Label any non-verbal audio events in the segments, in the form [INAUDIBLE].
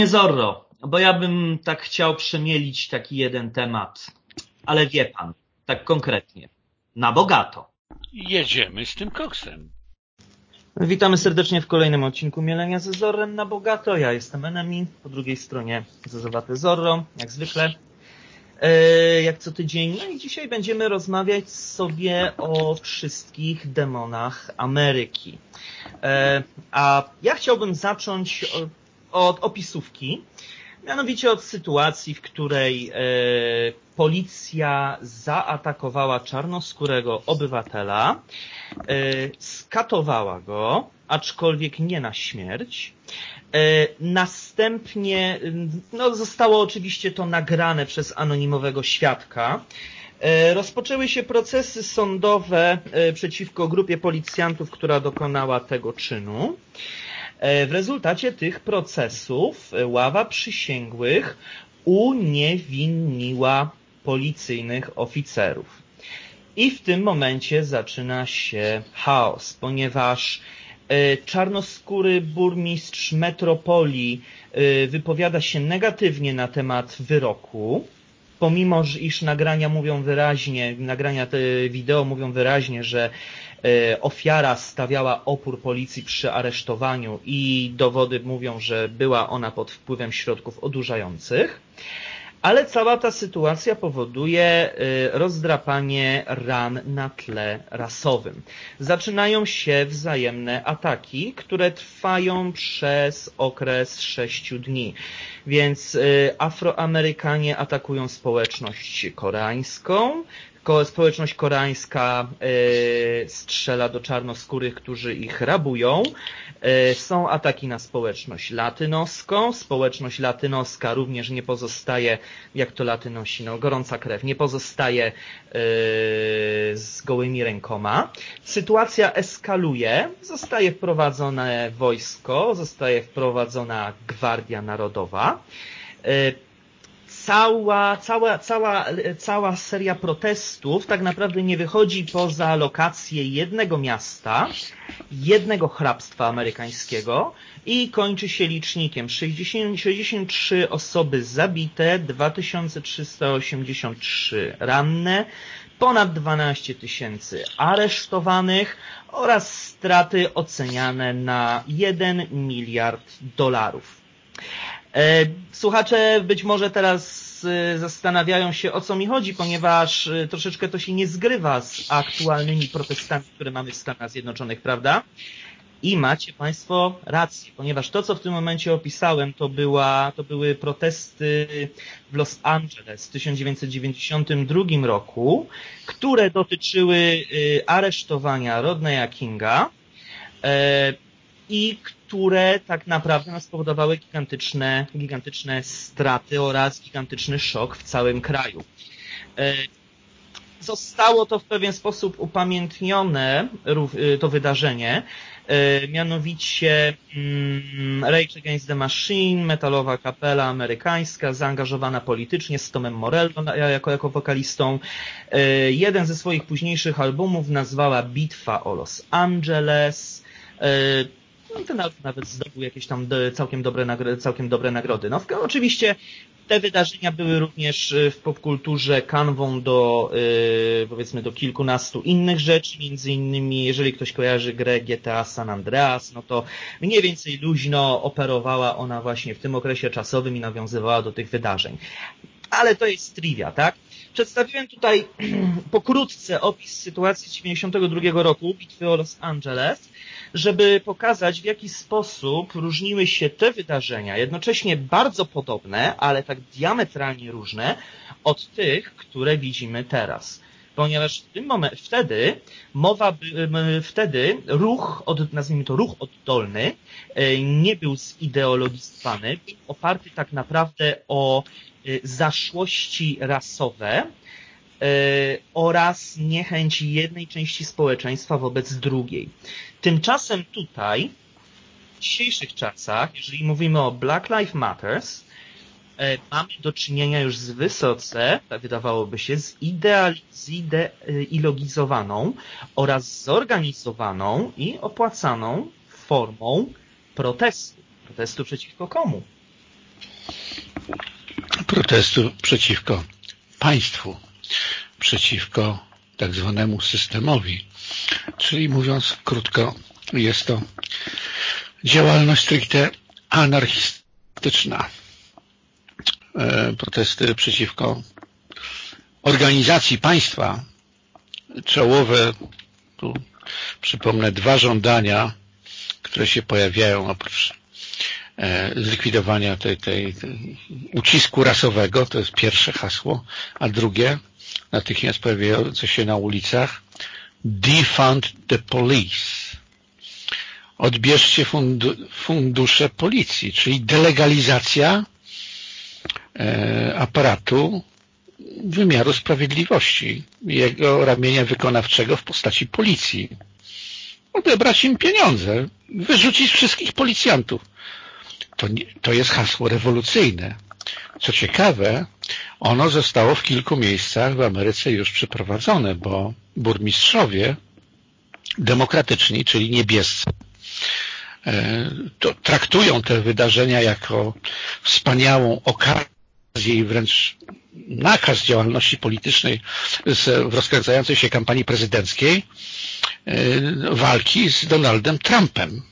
Panie Zorro, bo ja bym tak chciał przemielić taki jeden temat, ale wie pan, tak konkretnie, na bogato. Jedziemy z tym koksem. Witamy serdecznie w kolejnym odcinku Mielenia ze Zorrem na bogato. Ja jestem Enemi, po drugiej stronie Zezowate Zorro, jak zwykle. E, jak co tydzień. No i dzisiaj będziemy rozmawiać sobie o wszystkich demonach Ameryki. E, a ja chciałbym zacząć od opisówki, mianowicie od sytuacji, w której e, policja zaatakowała czarnoskórego obywatela, skatowała go, aczkolwiek nie na śmierć, E, następnie no, zostało oczywiście to nagrane przez anonimowego świadka. E, rozpoczęły się procesy sądowe e, przeciwko grupie policjantów, która dokonała tego czynu. W rezultacie tych procesów ława przysięgłych uniewinniła policyjnych oficerów. I w tym momencie zaczyna się chaos, ponieważ E, czarnoskóry burmistrz metropolii e, wypowiada się negatywnie na temat wyroku, pomimo iż nagrania mówią wyraźnie, nagrania te wideo mówią wyraźnie, że e, ofiara stawiała opór policji przy aresztowaniu i dowody mówią, że była ona pod wpływem środków odurzających. Ale cała ta sytuacja powoduje y, rozdrapanie ran na tle rasowym. Zaczynają się wzajemne ataki, które trwają przez okres sześciu dni. Więc y, Afroamerykanie atakują społeczność koreańską, społeczność koreańska e, strzela do czarnoskórych, którzy ich rabują. E, są ataki na społeczność latynoską. Społeczność latynoska również nie pozostaje, jak to latynosi, no gorąca krew, nie pozostaje e, z gołymi rękoma. Sytuacja eskaluje, zostaje wprowadzone wojsko, zostaje wprowadzona Gwardia Narodowa cała, cała, cała, cała seria protestów tak naprawdę nie wychodzi poza lokację jednego miasta, jednego hrabstwa amerykańskiego i kończy się licznikiem 60, 63 osoby zabite, 2383 ranne, ponad 12 tysięcy aresztowanych oraz straty oceniane na 1 miliard dolarów. E, słuchacze być może teraz e, zastanawiają się, o co mi chodzi, ponieważ e, troszeczkę to się nie zgrywa z aktualnymi protestami, które mamy w Stanach Zjednoczonych, prawda? I macie Państwo rację, ponieważ to, co w tym momencie opisałem, to, była, to były protesty w Los Angeles w 1992 roku, które dotyczyły aresztowania Rodneya Kinga i które tak naprawdę spowodowały gigantyczne, gigantyczne straty oraz gigantyczny szok w całym kraju. E, zostało to w pewien sposób upamiętnione, e, to wydarzenie, e, mianowicie mm, Rage Against the Machine, metalowa kapela amerykańska, zaangażowana politycznie z Tomem Morello jako, jako wokalistą. Jeden ze swoich późniejszych albumów nazwała Bitwa o Los Angeles. No, ten album nawet zdobył jakieś tam całkiem dobre, całkiem dobre nagrody. No, oczywiście te wydarzenia były również y, w popkulturze kanwą do, yy, powiedzmy, do kilkunastu innych rzeczy, między innymi, jeżeli ktoś kojarzy grę GTA San Andreas, no to mniej więcej luźno operowała ona właśnie w tym okresie czasowym i nawiązywała do tych wydarzeń. Ale to jest trivia, tak? Przedstawiłem tutaj [CLEARS THROAT] pokrótce opis sytuacji z 92 roku, bitwy o Los Angeles, żeby pokazać, w jaki sposób różniły się te wydarzenia, jednocześnie bardzo podobne, ale tak diametralnie różne od tych, które widzimy teraz. Ponieważ w tym momencie, wtedy mowa, wtedy ruch, od, nazwijmy to ruch oddolny, e, nie był zideologizowany, był oparty tak naprawdę o zaszłości rasowe, e, oraz niechęć jednej części społeczeństwa wobec drugiej. Tymczasem tutaj, w dzisiejszych czasach, jeżeli mówimy o Black Lives Matters, e, mamy do czynienia już z wysoce, tak wydawałoby się, zideologizowaną oraz zorganizowaną i opłacaną formą protestu. Protestu przeciwko komu? Protestu przeciwko państwu, przeciwko tak zwanemu systemowi. Czyli mówiąc krótko, jest to działalność stricte anarchistyczna. E, protesty przeciwko organizacji państwa, czołowe, tu przypomnę, dwa żądania, które się pojawiają oprócz zlikwidowania tej, tej, tej ucisku rasowego, to jest pierwsze hasło, a drugie, natychmiast pojawiające się na ulicach, defund the police. Odbierzcie fundu, fundusze policji, czyli delegalizacja e, aparatu wymiaru sprawiedliwości, jego ramienia wykonawczego w postaci policji. Odebrać im pieniądze, wyrzucić wszystkich policjantów. To, to jest hasło rewolucyjne. Co ciekawe, ono zostało w kilku miejscach w Ameryce już przeprowadzone, bo burmistrzowie demokratyczni, czyli niebiescy, e, traktują te wydarzenia jako wspaniałą okazję i wręcz nakaz działalności politycznej w rozkręcającej się kampanii prezydenckiej e, walki z Donaldem Trumpem.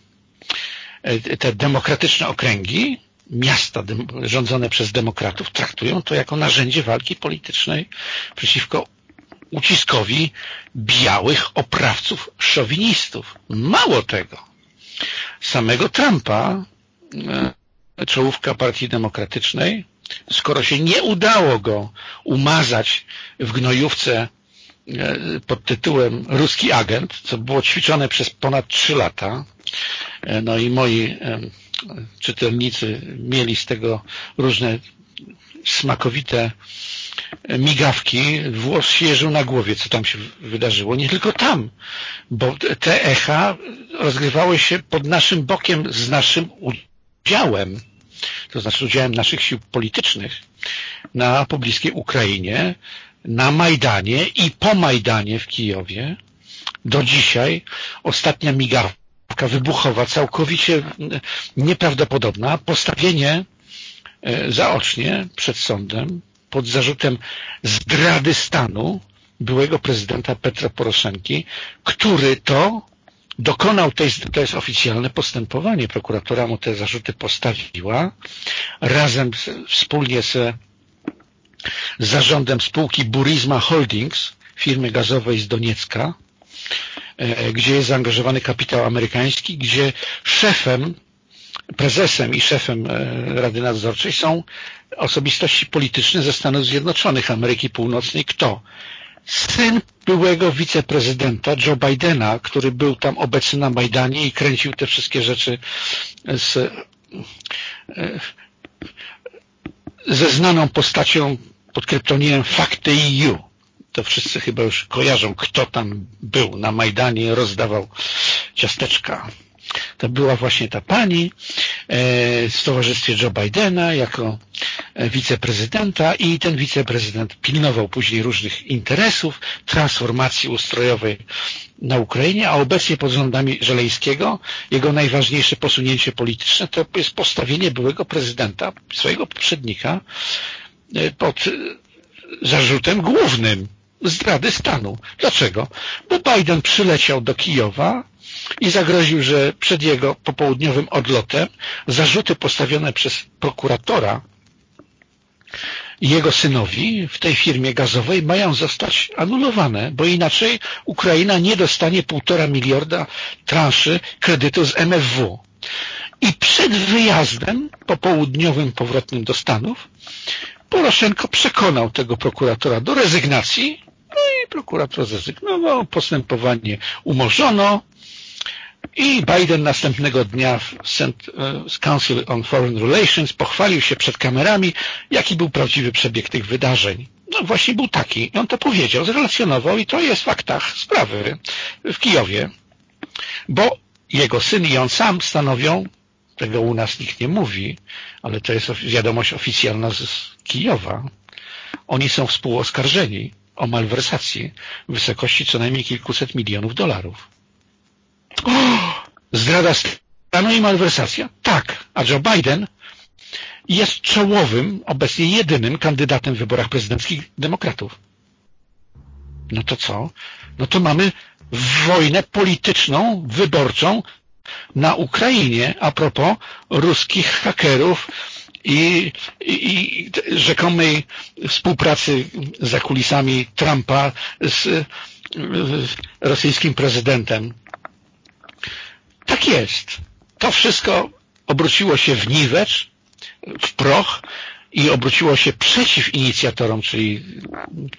E, te demokratyczne okręgi, miasta rządzone przez demokratów traktują to jako narzędzie walki politycznej przeciwko uciskowi białych oprawców szowinistów. Mało tego. Samego Trumpa e, czołówka Partii Demokratycznej skoro się nie udało go umazać w gnojówce e, pod tytułem Ruski Agent, co było ćwiczone przez ponad trzy lata, no i moi e, czytelnicy mieli z tego różne smakowite migawki, włos się jeżył na głowie, co tam się wydarzyło. Nie tylko tam, bo te echa rozgrywały się pod naszym bokiem z naszym udziałem to znaczy udziałem naszych sił politycznych na pobliskiej Ukrainie, na Majdanie i po Majdanie w Kijowie. Do dzisiaj ostatnia migawka wybuchowa, całkowicie nieprawdopodobna, postawienie e, zaocznie przed sądem pod zarzutem zdrady stanu byłego prezydenta Petra Poroszenki, który to dokonał tej, to jest oficjalne postępowanie, prokuratura mu te zarzuty postawiła, razem z, wspólnie z, zarządem spółki Burisma Holdings, firmy gazowej z Doniecka, e, gdzie jest zaangażowany kapitał amerykański, gdzie szefem, prezesem i szefem e, Rady Nadzorczej są osobistości polityczne ze Stanów Zjednoczonych Ameryki Północnej. Kto? syn byłego wiceprezydenta Joe Bidena, który był tam obecny na Majdanie i kręcił te wszystkie rzeczy z, e, ze znaną postacią pod kryptonimem Fakty.eu. To wszyscy chyba już kojarzą, kto tam był na Majdanie rozdawał ciasteczka. To była właśnie ta pani e, w towarzystwie Joe Bidena jako e, wiceprezydenta i ten wiceprezydent pilnował później różnych interesów, transformacji ustrojowej na Ukrainie, a obecnie pod rządami Żelejskiego jego najważniejsze posunięcie polityczne to jest postawienie byłego prezydenta, swojego poprzednika e, pod zarzutem głównym zdrady stanu. Dlaczego? Bo Biden przyleciał do Kijowa i zagroził, że przed jego popołudniowym odlotem zarzuty postawione przez prokuratora jego synowi w tej firmie gazowej mają zostać anulowane, bo inaczej Ukraina nie dostanie półtora miliarda transzy kredytu z MFW. I przed wyjazdem popołudniowym powrotnym do Stanów Poroszenko przekonał tego prokuratora do rezygnacji, no i prokurator zrezygnował, postępowanie umorzono, i Biden następnego dnia w. E, Council on Foreign Relations pochwalił się przed kamerami, jaki był prawdziwy przebieg tych wydarzeń. No właśnie był taki. I on to powiedział, zrelacjonował i to jest w faktach sprawy w Kijowie. Bo jego syn i on sam stanowią, tego u nas nikt nie mówi, ale to jest wiadomość oficjalna z Kijowa. Oni są współoskarżeni o malwersację w wysokości co najmniej kilkuset milionów dolarów. [GASPS] Zdrada stanu i malwersacja? Tak. A Joe Biden jest czołowym, obecnie jedynym kandydatem w wyborach prezydenckich demokratów. No to co? No to mamy wojnę polityczną, wyborczą na Ukrainie a propos ruskich hakerów i, i, rzekomej współpracy za kulisami Trumpa z rosyjskim prezydentem. Tak jest. To wszystko obróciło się w niwecz, w proch i obróciło się przeciw inicjatorom, czyli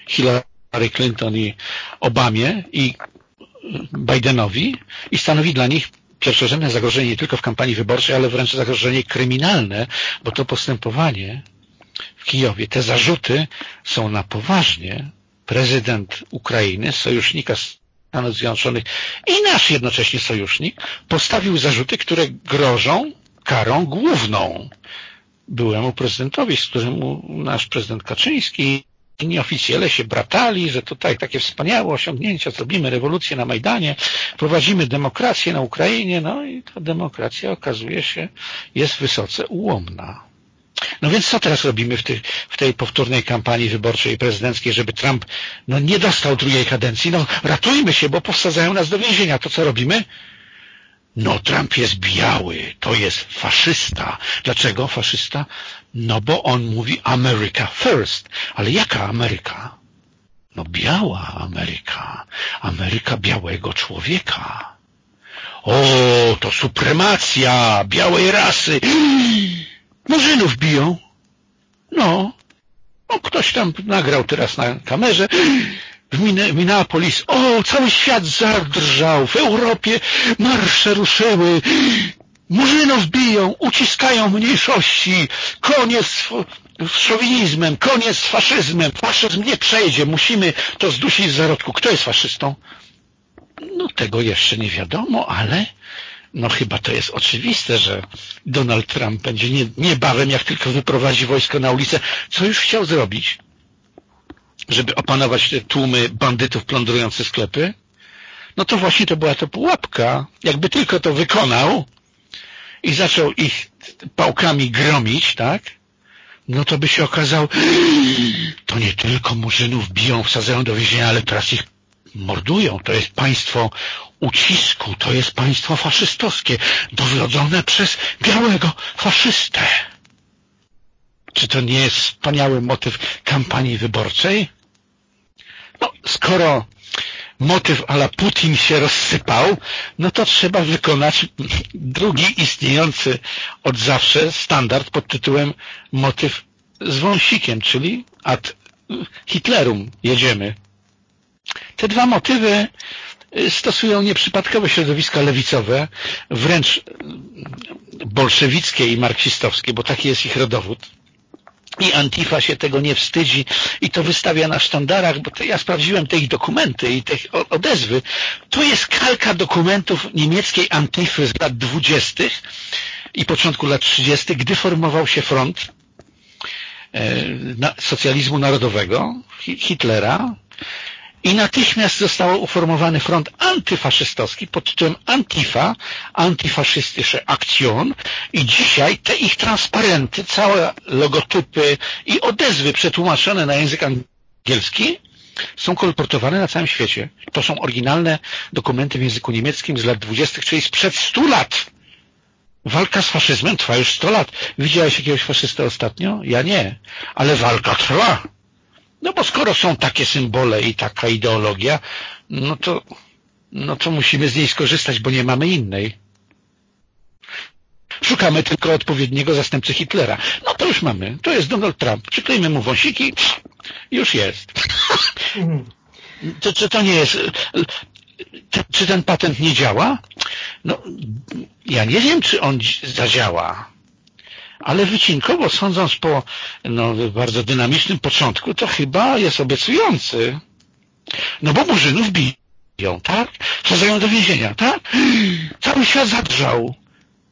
Hillary Clinton i Obamie i Bidenowi i stanowi dla nich pierwszorzędne zagrożenie nie tylko w kampanii wyborczej, ale wręcz zagrożenie kryminalne, bo to postępowanie w Kijowie, te zarzuty są na poważnie. Prezydent Ukrainy, sojusznika Stanów Zjednoczonych i nasz jednocześnie sojusznik postawił zarzuty, które grożą karą główną byłemu prezydentowi, z którym nasz prezydent Kaczyński inni oficjele się bratali, że tutaj takie wspaniałe osiągnięcia, zrobimy rewolucję na Majdanie, prowadzimy demokrację na Ukrainie, no i ta demokracja okazuje się jest wysoce ułomna. No więc co teraz robimy w, tych, w tej powtórnej kampanii wyborczej prezydenckiej, żeby Trump no, nie dostał drugiej kadencji? No ratujmy się, bo powsadzają nas do więzienia. To co robimy? No Trump jest biały, to jest faszysta. Dlaczego faszysta? No bo on mówi America first. Ale jaka Ameryka? No biała Ameryka. Ameryka białego człowieka. O, to supremacja białej rasy. [GASPS] Murzynów biją. No. no, ktoś tam nagrał teraz na kamerze [GASPS] w Minneapolis. O, cały świat zadrżał. W Europie marsze ruszyły. Murzynów biją, uciskają mniejszości. Koniec z szowinizmem, koniec z faszyzmem. Faszyzm nie przejdzie, musimy to zdusić z zarodku. Kto jest faszystą? No tego jeszcze nie wiadomo, ale no chyba to jest oczywiste, że Donald Trump będzie nie, niebawem, jak tylko wyprowadzi wojsko na ulicę, co już chciał zrobić, żeby opanować tłumy bandytów plądrujących sklepy, no to właśnie to była to pułapka. Jakby tylko to wykonał i zaczął ich pałkami gromić, tak? No to by się okazało, to nie tylko murzynów biją, wsadzają do więzienia, ale teraz ich mordują. To jest państwo ucisku, to jest państwo faszystowskie, dowodzone przez białego faszystę. Czy to nie jest wspaniały motyw kampanii wyborczej? No, skoro motyw ala Putin się rozsypał, no to trzeba wykonać drugi istniejący od zawsze standard pod tytułem motyw z wąsikiem, czyli ad Hitlerum jedziemy. Te dwa motywy stosują nieprzypadkowe środowiska lewicowe, wręcz bolszewickie i marksistowskie, bo taki jest ich rodowód i Antifa się tego nie wstydzi i to wystawia na sztandarach, bo ja sprawdziłem te ich dokumenty i te odezwy. To jest kalka dokumentów niemieckiej Antify z lat dwudziestych i początku lat trzydziestych, gdy formował się front e, socjalizmu narodowego Hitlera i natychmiast został uformowany front antyfaszystowski pod tytułem Antifa, antyfaszystysche Aktion i dzisiaj te ich transparenty, całe logotypy i odezwy przetłumaczone na język angielski są kolportowane na całym świecie. To są oryginalne dokumenty w języku niemieckim z lat dwudziestych, czyli sprzed stu lat. Walka z faszyzmem trwa już sto lat. Widziałeś jakiegoś faszystę ostatnio? Ja nie. Ale walka trwa. No bo skoro są takie symbole i taka ideologia, no to, no to musimy z niej skorzystać, bo nie mamy innej. Szukamy tylko odpowiedniego zastępcy Hitlera. No to już mamy. To jest Donald Trump. Przyklejmy mu wąsiki. Już jest. Czy to nie jest... Czy ten patent nie działa? No, ja nie wiem, czy on zadziała ale wycinkowo sądząc po no, bardzo dynamicznym początku, to chyba jest obiecujący. No bo Murzynów biją, tak? Wsadzają do więzienia, tak? Cały świat zadrżał.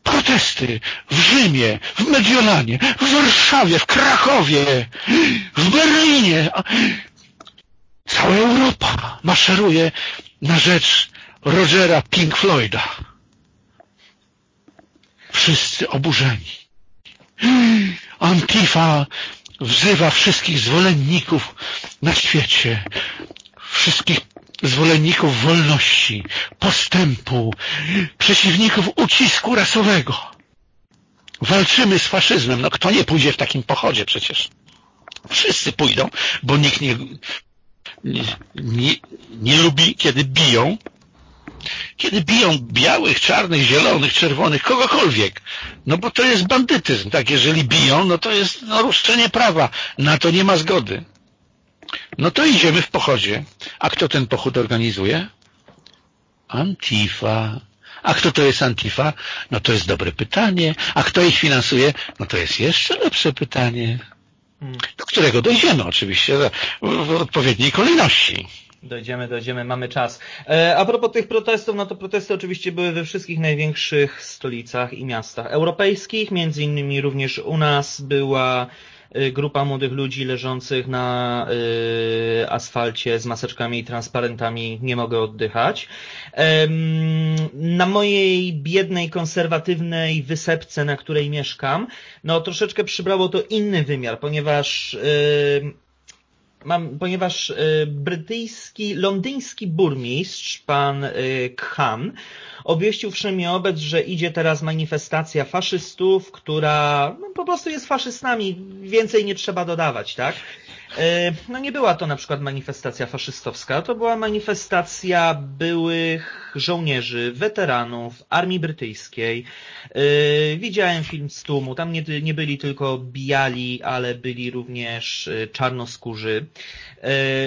Protesty w Rzymie, w Mediolanie, w Warszawie, w Krakowie, w Berlinie. Cała Europa maszeruje na rzecz Rogera Pink Floyda. Wszyscy oburzeni. Antifa wzywa wszystkich zwolenników na świecie, wszystkich zwolenników wolności, postępu, przeciwników ucisku rasowego. Walczymy z faszyzmem. No kto nie pójdzie w takim pochodzie przecież? Wszyscy pójdą, bo nikt nie, nie, nie, nie lubi, kiedy biją. Kiedy biją białych, czarnych, zielonych, czerwonych, kogokolwiek. No bo to jest bandytyzm. Tak, jeżeli biją, no to jest naruszenie prawa. Na to nie ma zgody. No to idziemy w pochodzie. A kto ten pochód organizuje? Antifa. A kto to jest Antifa? No to jest dobre pytanie. A kto ich finansuje? No to jest jeszcze lepsze pytanie. Do którego dojdziemy oczywiście w odpowiedniej kolejności. Dojdziemy, dojdziemy, mamy czas. E, a propos tych protestów, no to protesty oczywiście były we wszystkich największych stolicach i miastach europejskich, między innymi również u nas była Y, grupa młodych ludzi leżących na y, asfalcie z maseczkami i transparentami nie mogę oddychać. Na mojej biednej, konserwatywnej wysepce, na której mieszkam, no troszeczkę przybrało to inny wymiar, ponieważ y, mam, ponieważ brytyjski, londyński burmistrz, pan Khan, obwieścił wszechmiobec, że idzie teraz manifestacja faszystów, która no, po prostu jest faszystami. Więcej nie trzeba dodawać, tak? E, no nie była to na przykład manifestacja faszystowska, to była manifestacja byłych żołnierzy, weteranów Armii Brytyjskiej. E, widziałem film z tłumu, tam nie, nie byli tylko bijali, ale byli również e, czarnoskórzy.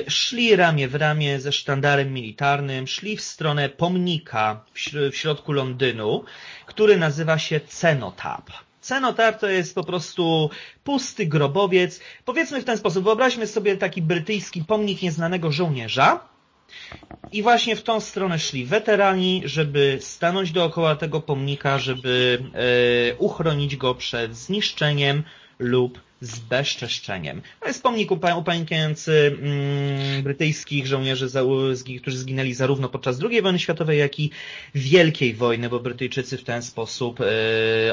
Szli ramię w ramię ze sztandarem militarnym, szli w stronę pomnika w środku Londynu, który nazywa się Cenotap. Cenotar to jest po prostu pusty grobowiec. Powiedzmy w ten sposób, wyobraźmy sobie taki brytyjski pomnik nieznanego żołnierza. I właśnie w tą stronę szli weterani, żeby stanąć dookoła tego pomnika, żeby e, uchronić go przed zniszczeniem lub zbezczeszczeniem. Jest pomnik upamiętniający mm, brytyjskich żołnierzy, którzy zginęli zarówno podczas II wojny światowej, jak i Wielkiej wojny, bo Brytyjczycy w ten sposób e,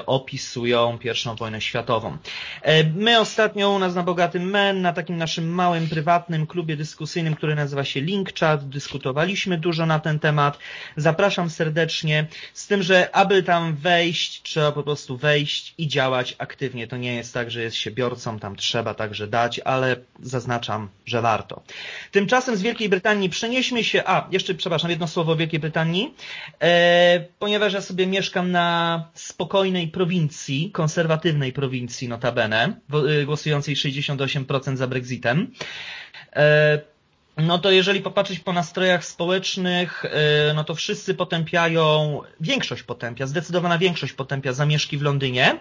opisują I wojnę światową. E, my ostatnio u nas na Bogatym Men, na takim naszym małym, prywatnym klubie dyskusyjnym, który nazywa się Linkchat, dyskutowaliśmy dużo na ten temat. Zapraszam serdecznie, z tym, że aby tam wejść, trzeba po prostu wejść i działać aktywnie. To nie jest tak, że jest się biorcą wyborcom tam trzeba także dać, ale zaznaczam, że warto. Tymczasem z Wielkiej Brytanii przenieśmy się, a jeszcze przepraszam, jedno słowo o Wielkiej Brytanii, e, ponieważ ja sobie mieszkam na spokojnej prowincji, konserwatywnej prowincji notabene, głosującej 68% za Brexitem. E, no to jeżeli popatrzeć po nastrojach społecznych, e, no to wszyscy potępiają, większość potępia, zdecydowana większość potępia zamieszki w Londynie.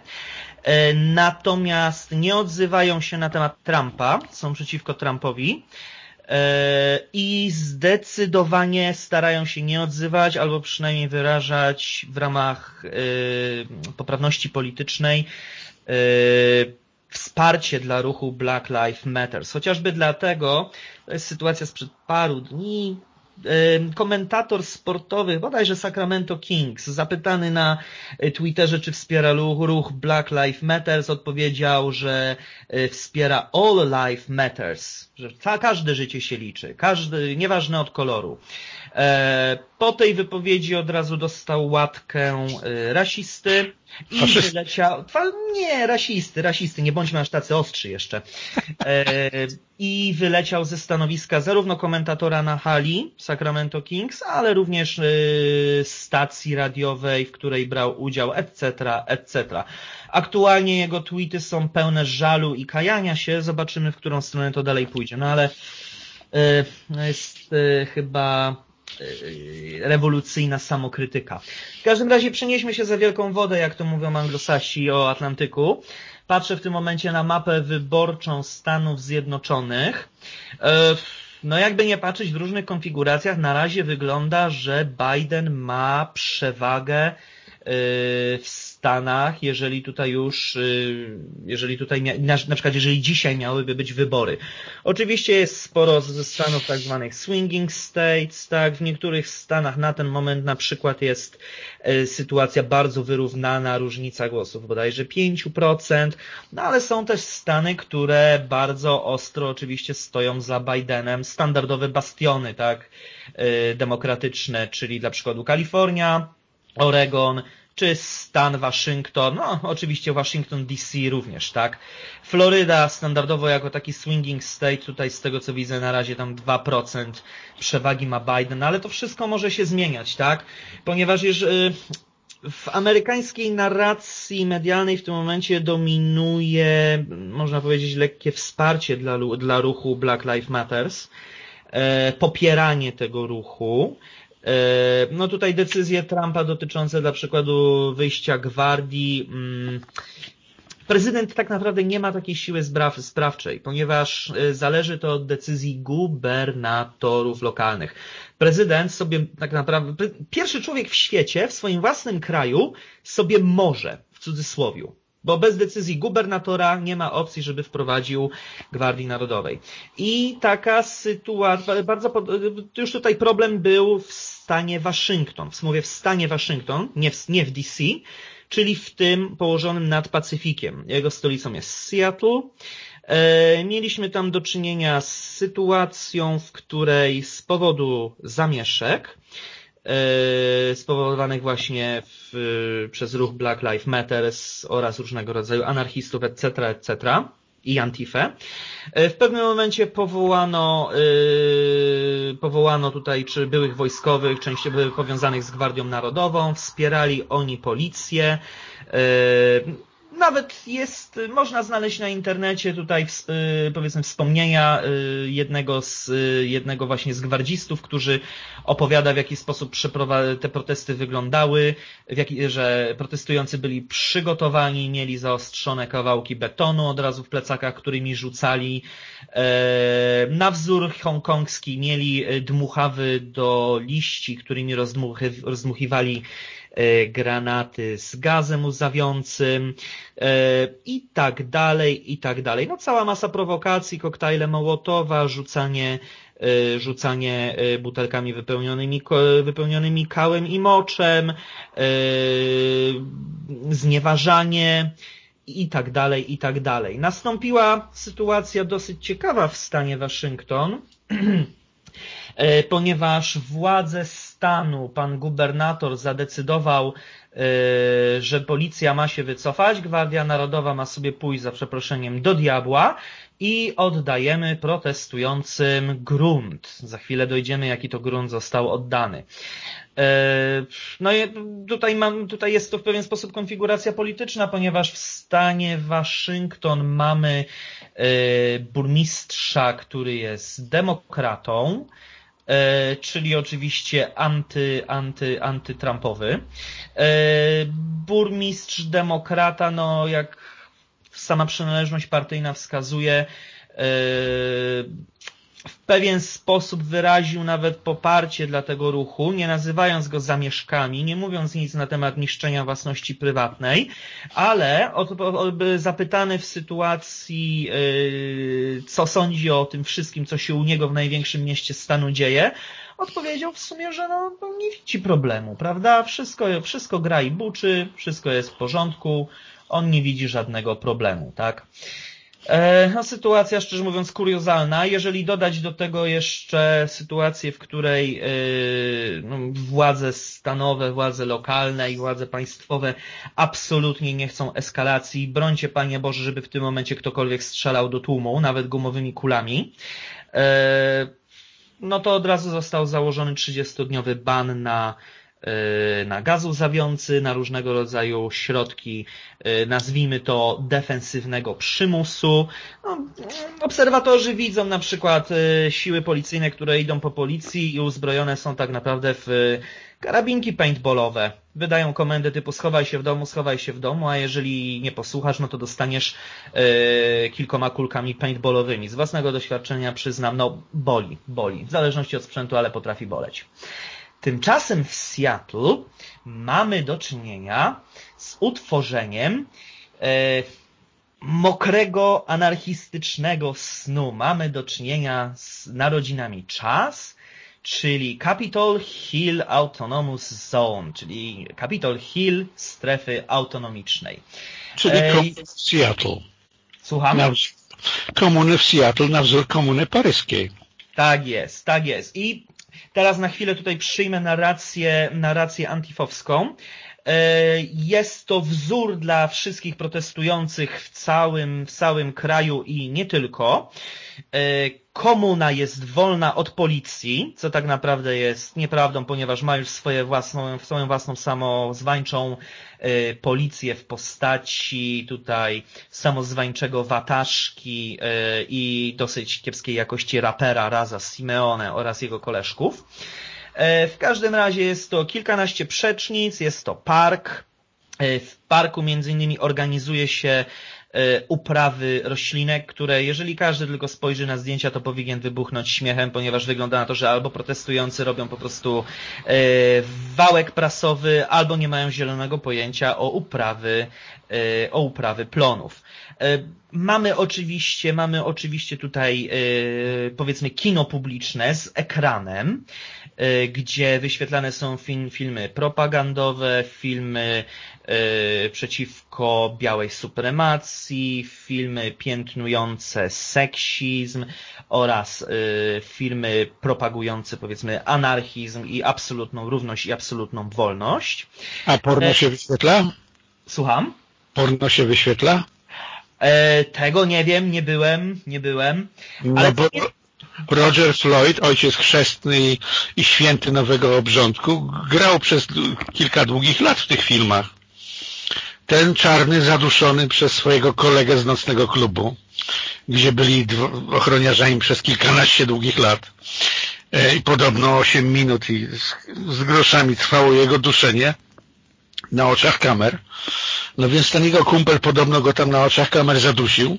E, natomiast nie odzywają się na temat Trumpa, są przeciwko Trumpowi e, i zdecydowanie starają się nie odzywać albo przynajmniej wyrażać w ramach poprawności politycznej wsparcie dla ruchu Black Lives Matter. Chociażby dlatego, to jest sytuacja sprzed paru dni, komentator sportowy, bodajże Sacramento Kings, zapytany na e, Twitterze, czy wspiera ruch Black Lives Matters, odpowiedział, że e, wspiera All Life Matters, że każde życie się liczy, każdy, nieważne od koloru. E, po tej wypowiedzi od razu dostał łatkę rasisty i Faszyst. wyleciał, nie, rasisty, rasisty, nie bądźmy aż tacy ostrzy jeszcze. I wyleciał ze stanowiska zarówno komentatora na hali Sacramento Kings, ale również stacji radiowej, w której brał udział, etc., etc. Aktualnie jego tweety są pełne żalu i kajania się. Zobaczymy, w którą stronę to dalej pójdzie. No ale no jest chyba rewolucyjna samokrytyka. W każdym razie przenieśmy się za wielką wodę, jak to mówią anglosasi o Atlantyku. Patrzę w tym momencie na mapę wyborczą Stanów Zjednoczonych. No jakby nie patrzeć w różnych konfiguracjach, na razie wygląda, że Biden ma przewagę w Stanach, jeżeli tutaj już, jeżeli tutaj, na, przykład jeżeli dzisiaj miałyby być wybory. Oczywiście jest sporo ze stanów tak zwanych swinging states, tak, w niektórych stanach na ten moment na przykład jest sytuacja bardzo wyrównana, różnica głosów bodajże 5%, no ale są też stany, które bardzo ostro oczywiście stoją za Bidenem, standardowe bastiony, tak, demokratyczne, czyli dla przykładu Kalifornia, Oregon, czy stan Waszyngton, no oczywiście Washington DC również, tak. Floryda standardowo jako taki swinging state, tutaj z tego co widzę na razie tam 2% przewagi ma Biden, ale to wszystko może się zmieniać, tak, ponieważ już, w amerykańskiej narracji medialnej w tym momencie dominuje, można powiedzieć, lekkie wsparcie dla, dla ruchu Black Lives Matters, e, popieranie tego ruchu, no tutaj decyzje Trumpa dotyczące dla przykładu wyjścia gwardii. Mm, prezydent tak naprawdę nie ma takiej siły sprawczej, ponieważ e, zależy to od decyzji gubernatorów lokalnych. Prezydent sobie tak naprawdę, pierwszy człowiek w świecie, w swoim własnym kraju sobie może, w cudzysłowiu, bo bez decyzji gubernatora nie ma opcji, żeby wprowadził Gwardii Narodowej. I taka sytuacja, bardzo, już tutaj problem był w stanie Waszyngton, mówię w stanie Waszyngton, nie w, nie w DC, czyli w tym położonym nad Pacyfikiem. Jego stolicą jest Seattle. E, mieliśmy tam do czynienia z sytuacją, w której z powodu zamieszek, e, spowodowanych właśnie w, przez ruch Black Lives Matter oraz różnego rodzaju anarchistów, etc., etc., i Antifę. E, w pewnym momencie powołano, yy, powołano tutaj czy byłych wojskowych, częściowo powiązanych z Gwardią Narodową, wspierali oni policję. Yy, nawet jest, można znaleźć na internecie tutaj y, powiedzmy wspomnienia y, jednego z, y, jednego właśnie z gwardzistów, którzy opowiada w jaki sposób te protesty wyglądały, jaki, że protestujący byli przygotowani, mieli zaostrzone kawałki betonu od razu w plecakach, którymi rzucali. E, na wzór hongkongski mieli dmuchawy do liści, którymi rozdmuchiwali granaty z gazem łzawiącym e, i tak dalej, i tak dalej. No cała masa prowokacji, koktajle Mołotowa, rzucanie e, rzucanie butelkami wypełnionymi, wypełnionymi kałem i moczem, znieważanie i tak dalej, i tak dalej. Nastąpiła sytuacja dosyć ciekawa w stanie Waszyngton, [CLEARS THROAT] ponieważ władze stanu pan gubernator zadecydował, e, że policja ma się wycofać, Gwardia Narodowa ma sobie pójść za przeproszeniem do diabła i oddajemy protestującym grunt. Za chwilę dojdziemy, jaki to grunt został oddany. E, no i tutaj, mam, tutaj jest to w pewien sposób konfiguracja polityczna, ponieważ w stanie Waszyngton mamy e, burmistrza, który jest demokratą, E, czyli oczywiście anty, anty, antytrumpowy. E, burmistrz demokrata, no jak sama przynależność partyjna wskazuje, e, w pewien sposób wyraził nawet poparcie dla tego ruchu, nie nazywając go zamieszkami, nie mówiąc nic na temat niszczenia własności prywatnej, ale zapytany w sytuacji, yy, co sądzi o tym wszystkim, co się u niego w największym mieście stanu dzieje, odpowiedział w sumie, że no, no nie widzi problemu, prawda? Wszystko, wszystko gra i buczy, wszystko jest w porządku, on nie widzi żadnego problemu, tak? E, no, sytuacja, szczerze mówiąc, kuriozalna. Jeżeli dodać do tego jeszcze sytuację, w której e, no, władze stanowe, władze lokalne i władze państwowe absolutnie nie chcą eskalacji, brońcie Panie Boże, żeby w tym momencie ktokolwiek strzelał do tłumu, nawet gumowymi kulami, e, no to od razu został założony 30-dniowy ban na na gaz łzawiący, na różnego rodzaju środki, e, nazwijmy to defensywnego przymusu. No, obserwatorzy widzą na przykład siły policyjne, które idą po policji i uzbrojone są tak naprawdę w karabinki paintballowe. Wydają komendy typu schowaj się w domu, schowaj się w domu, a jeżeli nie posłuchasz, no to dostaniesz kilkoma kulkami paintballowymi. Z własnego doświadczenia przyznam, no boli, boli. W zależności od sprzętu, ale potrafi boleć. Tymczasem w Seattle mamy do czynienia z utworzeniem e, mokrego, anarchistycznego snu. Mamy do czynienia z narodzinami czas, czyli Capitol Hill Autonomous Zone, czyli Capitol Hill strefy autonomicznej. Czyli komuny w Seattle. Słucham? Na, komuny w Seattle na wzór komuny paryskiej. Tak jest, tak jest. I teraz na chwilę tutaj przyjmę narrację, narrację antifowską. E, jest to wzór dla wszystkich protestujących w całym, w całym kraju i nie tylko. E, komuna jest wolna od policji, co tak naprawdę jest nieprawdą, ponieważ ma już swoje własną, swoją własną samozwańczą e, policję w postaci tutaj samozwańczego wataszki i dosyć kiepskiej jakości rapera Raza Simeone oraz jego koleżków. E, w każdym razie jest to kilkanaście przecznic, jest to park. E, w parku między innymi organizuje się uprawy roślinek, które jeżeli każdy tylko spojrzy na zdjęcia, to powinien wybuchnąć śmiechem, ponieważ wygląda na to, że albo protestujący robią po prostu wałek prasowy, albo nie mają zielonego pojęcia o uprawy, o uprawy plonów. Mamy oczywiście, mamy oczywiście tutaj powiedzmy kino publiczne z ekranem. E, gdzie wyświetlane są film, filmy propagandowe, filmy przeciwko białej supremacji, filmy piętnujące seksizm oraz y, filmy propagujące powiedzmy anarchizm i absolutną równość i absolutną wolność. A porno się wyświetla? Słucham? Porno się wyświetla? E, tego nie wiem, nie byłem, nie byłem. No ale bo, Roger Floyd, ojciec chrzestny i święty nowego obrządku, grał przez kilka długich lat w tych filmach. Ten czarny zaduszony przez swojego kolegę z nocnego klubu, gdzie byli ochroniarzami przez kilkanaście długich lat e, i podobno 8 minut i z groszami trwało jego duszenie na oczach kamer. No więc ten jego kumpel podobno go tam na oczach kamer zadusił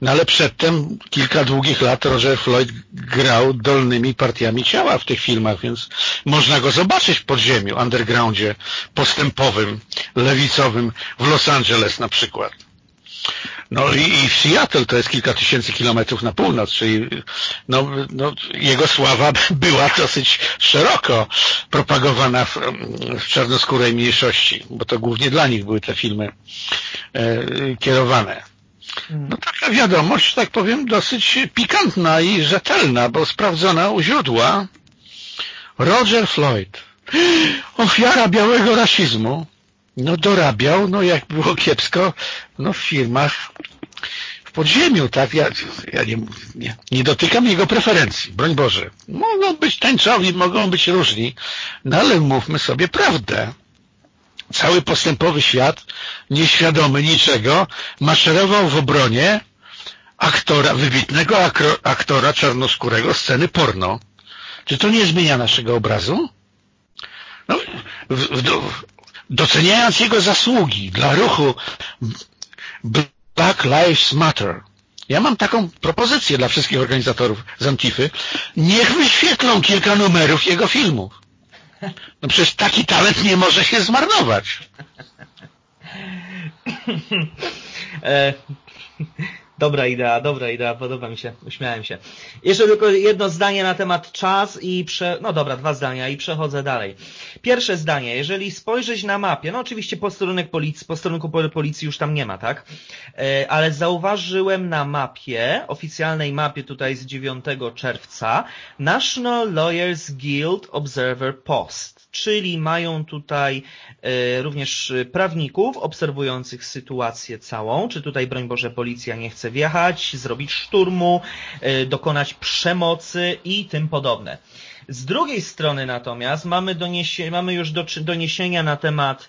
no ale przedtem kilka długich lat Roger Floyd grał dolnymi partiami ciała w tych filmach, więc można go zobaczyć w podziemiu, undergroundzie postępowym, lewicowym w Los Angeles na przykład. No i, i w Seattle to jest kilka tysięcy kilometrów na północ, czyli no, no, jego sława [LAUGHS] była dosyć szeroko propagowana w, w czarnoskórej mniejszości, bo to głównie dla nich były te filmy e, kierowane. No taka wiadomość, tak powiem, dosyć pikantna i rzetelna, bo sprawdzona u źródła. Roger Floyd, ofiara białego rasizmu, no dorabiał, no jak było kiepsko, no w firmach w podziemiu, tak? Ja, ja nie, nie, nie dotykam jego preferencji, broń Boże. Mogą być tańcowi, mogą być różni, no ale mówmy sobie prawdę cały postępowy świat, nieświadomy niczego, maszerował w obronie aktora, wybitnego aktora czarnoskórego sceny porno. Czy to nie zmienia naszego obrazu? No, w, w, doceniając jego zasługi dla ruchu Black Lives Matter, ja mam taką propozycję dla wszystkich organizatorów z Antify. Niech wyświetlą kilka numerów jego filmów. No przecież taki talent nie może się zmarnować. Dobra idea, dobra idea, podoba mi się, uśmiałem się. Jeszcze tylko jedno zdanie na temat czas i prze... no dobra, dwa zdania i przechodzę dalej. Pierwsze zdanie, jeżeli spojrzeć na mapie, no oczywiście posterunek policji, posterunku policji już tam nie ma, tak? E, ale zauważyłem na mapie, oficjalnej mapie tutaj z 9 czerwca, National Lawyers Guild Observer Post, czyli mają tutaj e, również prawników obserwujących sytuację całą, czy tutaj broń Boże policja nie chce wjechać, zrobić szturmu, e, dokonać przemocy i tym podobne. Z drugiej strony natomiast mamy, doniesie, mamy już do, doniesienia na temat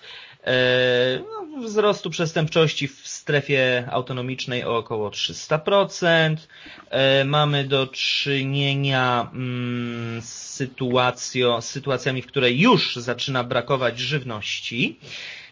wzrostu przestępczości w strefie autonomicznej o około 300%. E, mamy do czynienia mm, z, sytuacją, sytuacjami, w której już zaczyna brakować żywności.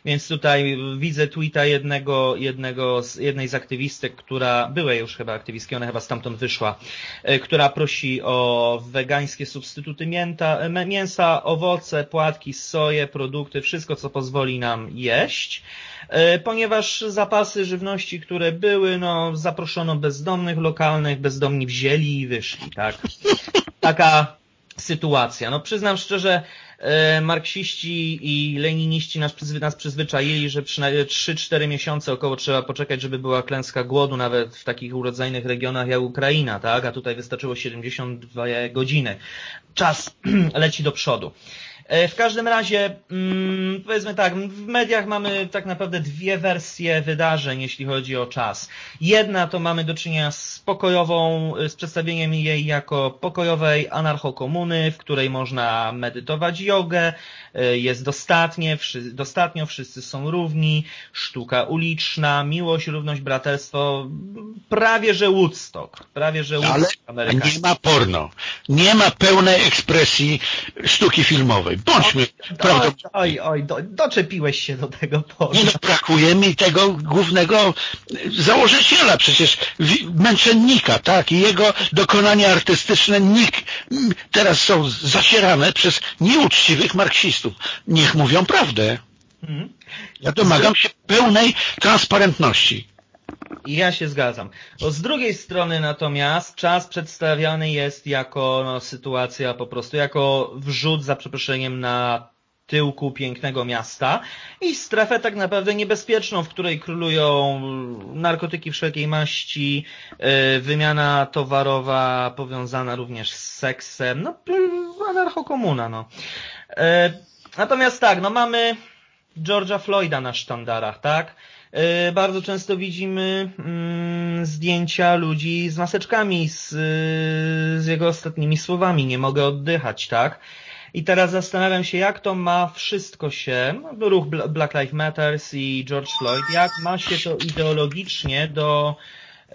Więc tutaj widzę tweeta jednego, jednego z, jednej z aktywistek, która, była już chyba aktywistki, ona chyba stamtąd wyszła, e, która prosi o wegańskie substytuty mięta, mięsa, owoce, płatki, soje, produkty, wszystko co pozwoli nam jeść. E, ponieważ zapasy żywności, które były, no zaproszono bezdomnych lokalnych, bezdomni wzięli i wyszli, tak? Taka sytuacja. No przyznam szczerze, e, marksiści i leniniści nas, przyzwy, nas przyzwyczaili, że przynajmniej 3-4 miesiące około trzeba poczekać, żeby była klęska głodu, nawet w takich urodzajnych regionach jak Ukraina, tak? A tutaj wystarczyło 72 godziny. Czas [CLEARS THROAT] leci do przodu. E, w każdym razie, mm, powiedzmy tak, w mediach mamy tak naprawdę dwie wersje wydarzeń, jeśli chodzi o czas. Jedna to mamy do czynienia z pokojową, z przedstawieniem jej jako pokojowej anarchokomuny, w której można medytować jogę, e, jest dostatnie, dostatnio, wszyscy są równi, sztuka uliczna, miłość, równość, braterstwo, prawie że Woodstock, prawie że Woodstock Ale nie ma porno, nie ma pełnej ekspresji sztuki filmowej. Bądźmy prawdą. Oj, oj, do, doczepiłeś się do tego porno. Nie no, brakuje mi tego głównego założyciela, przecież męczennika, tak, i jego dokonania artystyczne nikt, teraz są zacierane przez nieuczciwych marksistów. Niech mówią prawdę. Mhm. Ja domagam się pełnej transparentności. Ja się zgadzam. Bo z drugiej strony natomiast czas przedstawiany jest jako no, sytuacja po prostu, jako wrzut za przeproszeniem na tyłku pięknego miasta i strefę tak naprawdę niebezpieczną, w której królują narkotyki wszelkiej maści, e, wymiana towarowa powiązana również z seksem, no anarchokomuna, no. E, natomiast tak, no mamy George'a Floyda na sztandarach, tak? E, bardzo często widzimy mm, zdjęcia ludzi z maseczkami, z, z jego ostatnimi słowami, nie mogę oddychać, tak? I teraz zastanawiam się, jak to ma wszystko się, no, ruch Black Lives Matter i George Floyd, jak ma się to ideologicznie do y,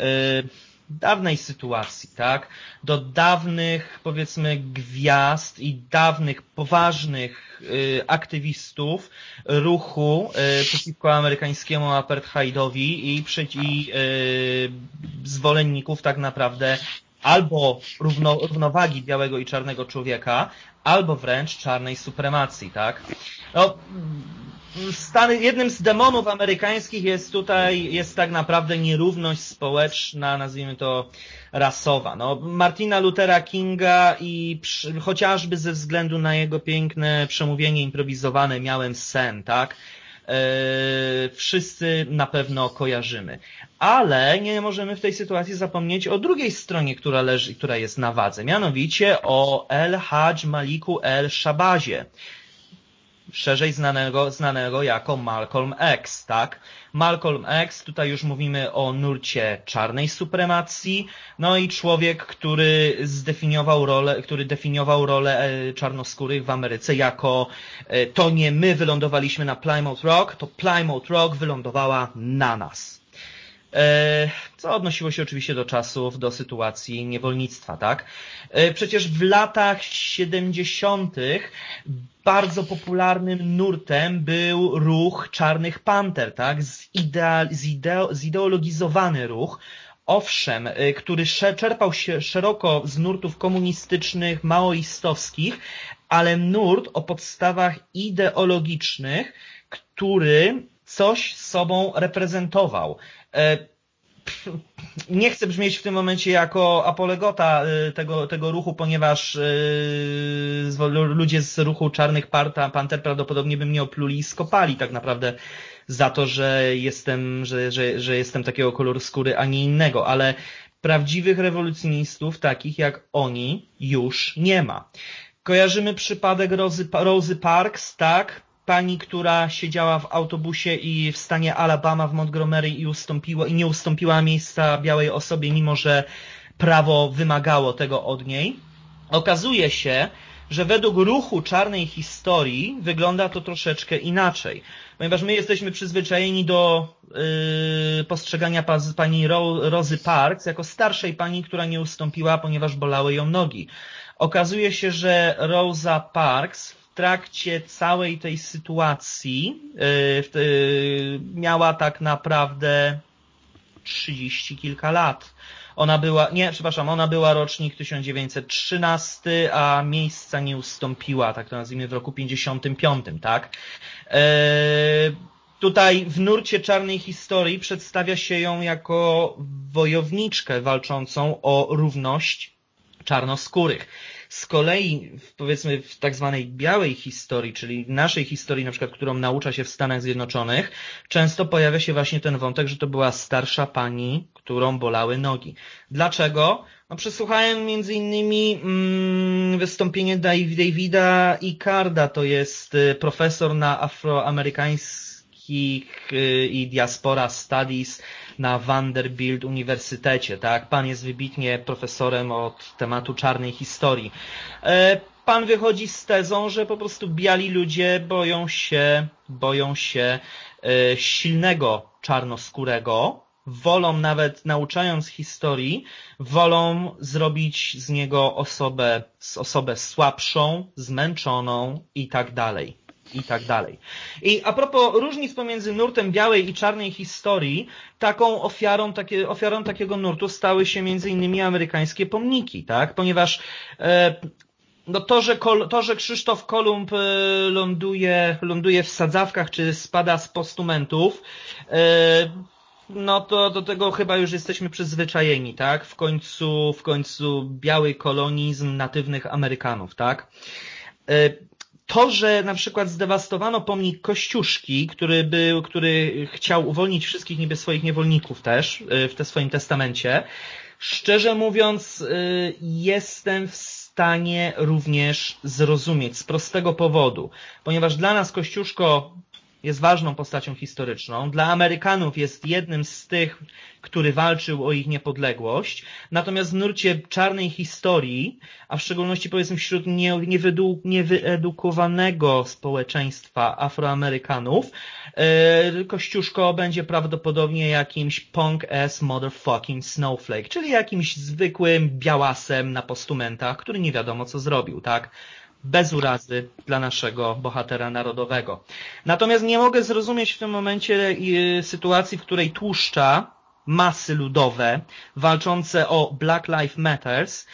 dawnej sytuacji, tak? Do dawnych, powiedzmy, gwiazd i dawnych, poważnych y, aktywistów ruchu y, przeciwko amerykańskiemu apartheidowi i, przeci, y, zwolenników tak naprawdę albo równo, równowagi białego i czarnego człowieka, albo wręcz czarnej supremacji, tak? No, Stany, jednym z demonów amerykańskich jest tutaj, jest tak naprawdę nierówność społeczna, nazwijmy to rasowa. No, Martina Luthera Kinga i przy, chociażby ze względu na jego piękne przemówienie improwizowane miałem sen, tak? E, wszyscy na pewno kojarzymy. Ale nie możemy w tej sytuacji zapomnieć o drugiej stronie, która leży, która jest na wadze, mianowicie o El Hajj Maliku El Shabazie szerzej znanego, znanego jako Malcolm X, tak? Malcolm X, tutaj już mówimy o nurcie czarnej supremacji, no i człowiek, który zdefiniował rolę, który definiował rolę e, czarnoskórych w Ameryce jako e, to nie my wylądowaliśmy na Plymouth Rock, to Plymouth Rock wylądowała na nas. E, co odnosiło się oczywiście do czasów, do sytuacji niewolnictwa, tak? Przecież w latach 70 bardzo popularnym nurtem był ruch Czarnych Panter, tak? Zideologizowany ruch, owszem, y, który czerpał się szeroko z nurtów komunistycznych, maoistowskich, ale nurt o podstawach ideologicznych, który coś sobą reprezentował. E, nie chcę brzmieć w tym momencie jako apolegota y, tego, tego ruchu, ponieważ y, ludzie z ruchu Czarnych Parta, Panter prawdopodobnie by mnie opluli i skopali tak naprawdę za to, że jestem, że, że, że jestem takiego koloru skóry, a nie innego, ale prawdziwych rewolucjonistów, takich jak oni, już nie ma. Kojarzymy przypadek Rosy, Rosy Parks, tak? Pani, która siedziała w autobusie i w stanie Alabama w Montgomery i ustąpiła, i nie ustąpiła miejsca białej osobie, mimo że prawo wymagało tego od niej. Okazuje się, że według ruchu czarnej historii wygląda to troszeczkę inaczej. Ponieważ my jesteśmy przyzwyczajeni do yy, postrzegania pani Ro, Rozy Parks jako starszej pani, która nie ustąpiła, ponieważ bolały ją nogi. Okazuje się, że Rosa Parks trakcie całej tej sytuacji miała tak naprawdę trzydzieści kilka lat. Ona była, nie, przepraszam, ona była rocznik 1913, a miejsca nie ustąpiła, tak to nazwijmy, w roku 55, tak? Eee, tutaj w nurcie czarnej historii przedstawia się ją jako wojowniczkę walczącą o równość czarnoskórych. Z kolei, powiedzmy, w tak zwanej białej historii, czyli naszej historii, na przykład, którą naucza się w Stanach Zjednoczonych, często pojawia się właśnie ten wątek, że to była starsza pani, którą bolały nogi. Dlaczego? No, przesłuchałem między innymi mm, wystąpienie Davida Icarda, to jest y, profesor na afroamerykańskich y, i diaspora studies na Vanderbilt Uniwersytecie, tak? Pan jest wybitnie profesorem od tematu czarnej historii. E, pan wychodzi z tezą, że po prostu biali ludzie boją się, boją się e, silnego czarnoskórego, wolą nawet nauczając historii, wolą zrobić z niego osobę, osobę słabszą, zmęczoną i tak dalej i tak dalej. I a propos różnic pomiędzy nurtem białej i czarnej historii, taką ofiarą, takie, ofiarą takiego nurtu stały się między innymi amerykańskie pomniki, tak? Ponieważ e, no to, że, to, że Krzysztof Kolumb e, ląduje, ląduje w sadzawkach, czy spada z postumentów, e, no to do tego chyba już jesteśmy przyzwyczajeni, tak? W końcu, w końcu biały kolonizm natywnych Amerykanów, tak? To, że na przykład zdewastowano pomnik Kościuszki, który był, który chciał uwolnić wszystkich niby swoich niewolników też y, w te swoim testamencie, szczerze mówiąc, y, jestem w stanie również zrozumieć z prostego powodu, ponieważ dla nas Kościuszko jest ważną postacią historyczną. Dla Amerykanów jest jednym z tych, który walczył o ich niepodległość. Natomiast w nurcie czarnej historii, a w szczególności powiedzmy wśród niewyedukowanego społeczeństwa Afroamerykanów, e, Kościuszko będzie prawdopodobnie jakimś punk ass motherfucking snowflake, czyli jakimś zwykłym białasem na postumentach, który nie wiadomo co zrobił, tak? Bez urazy dla naszego bohatera narodowego. Natomiast nie mogę zrozumieć w tym momencie y, sytuacji, w której tłuszcza masy ludowe walczące o Black Lives Matters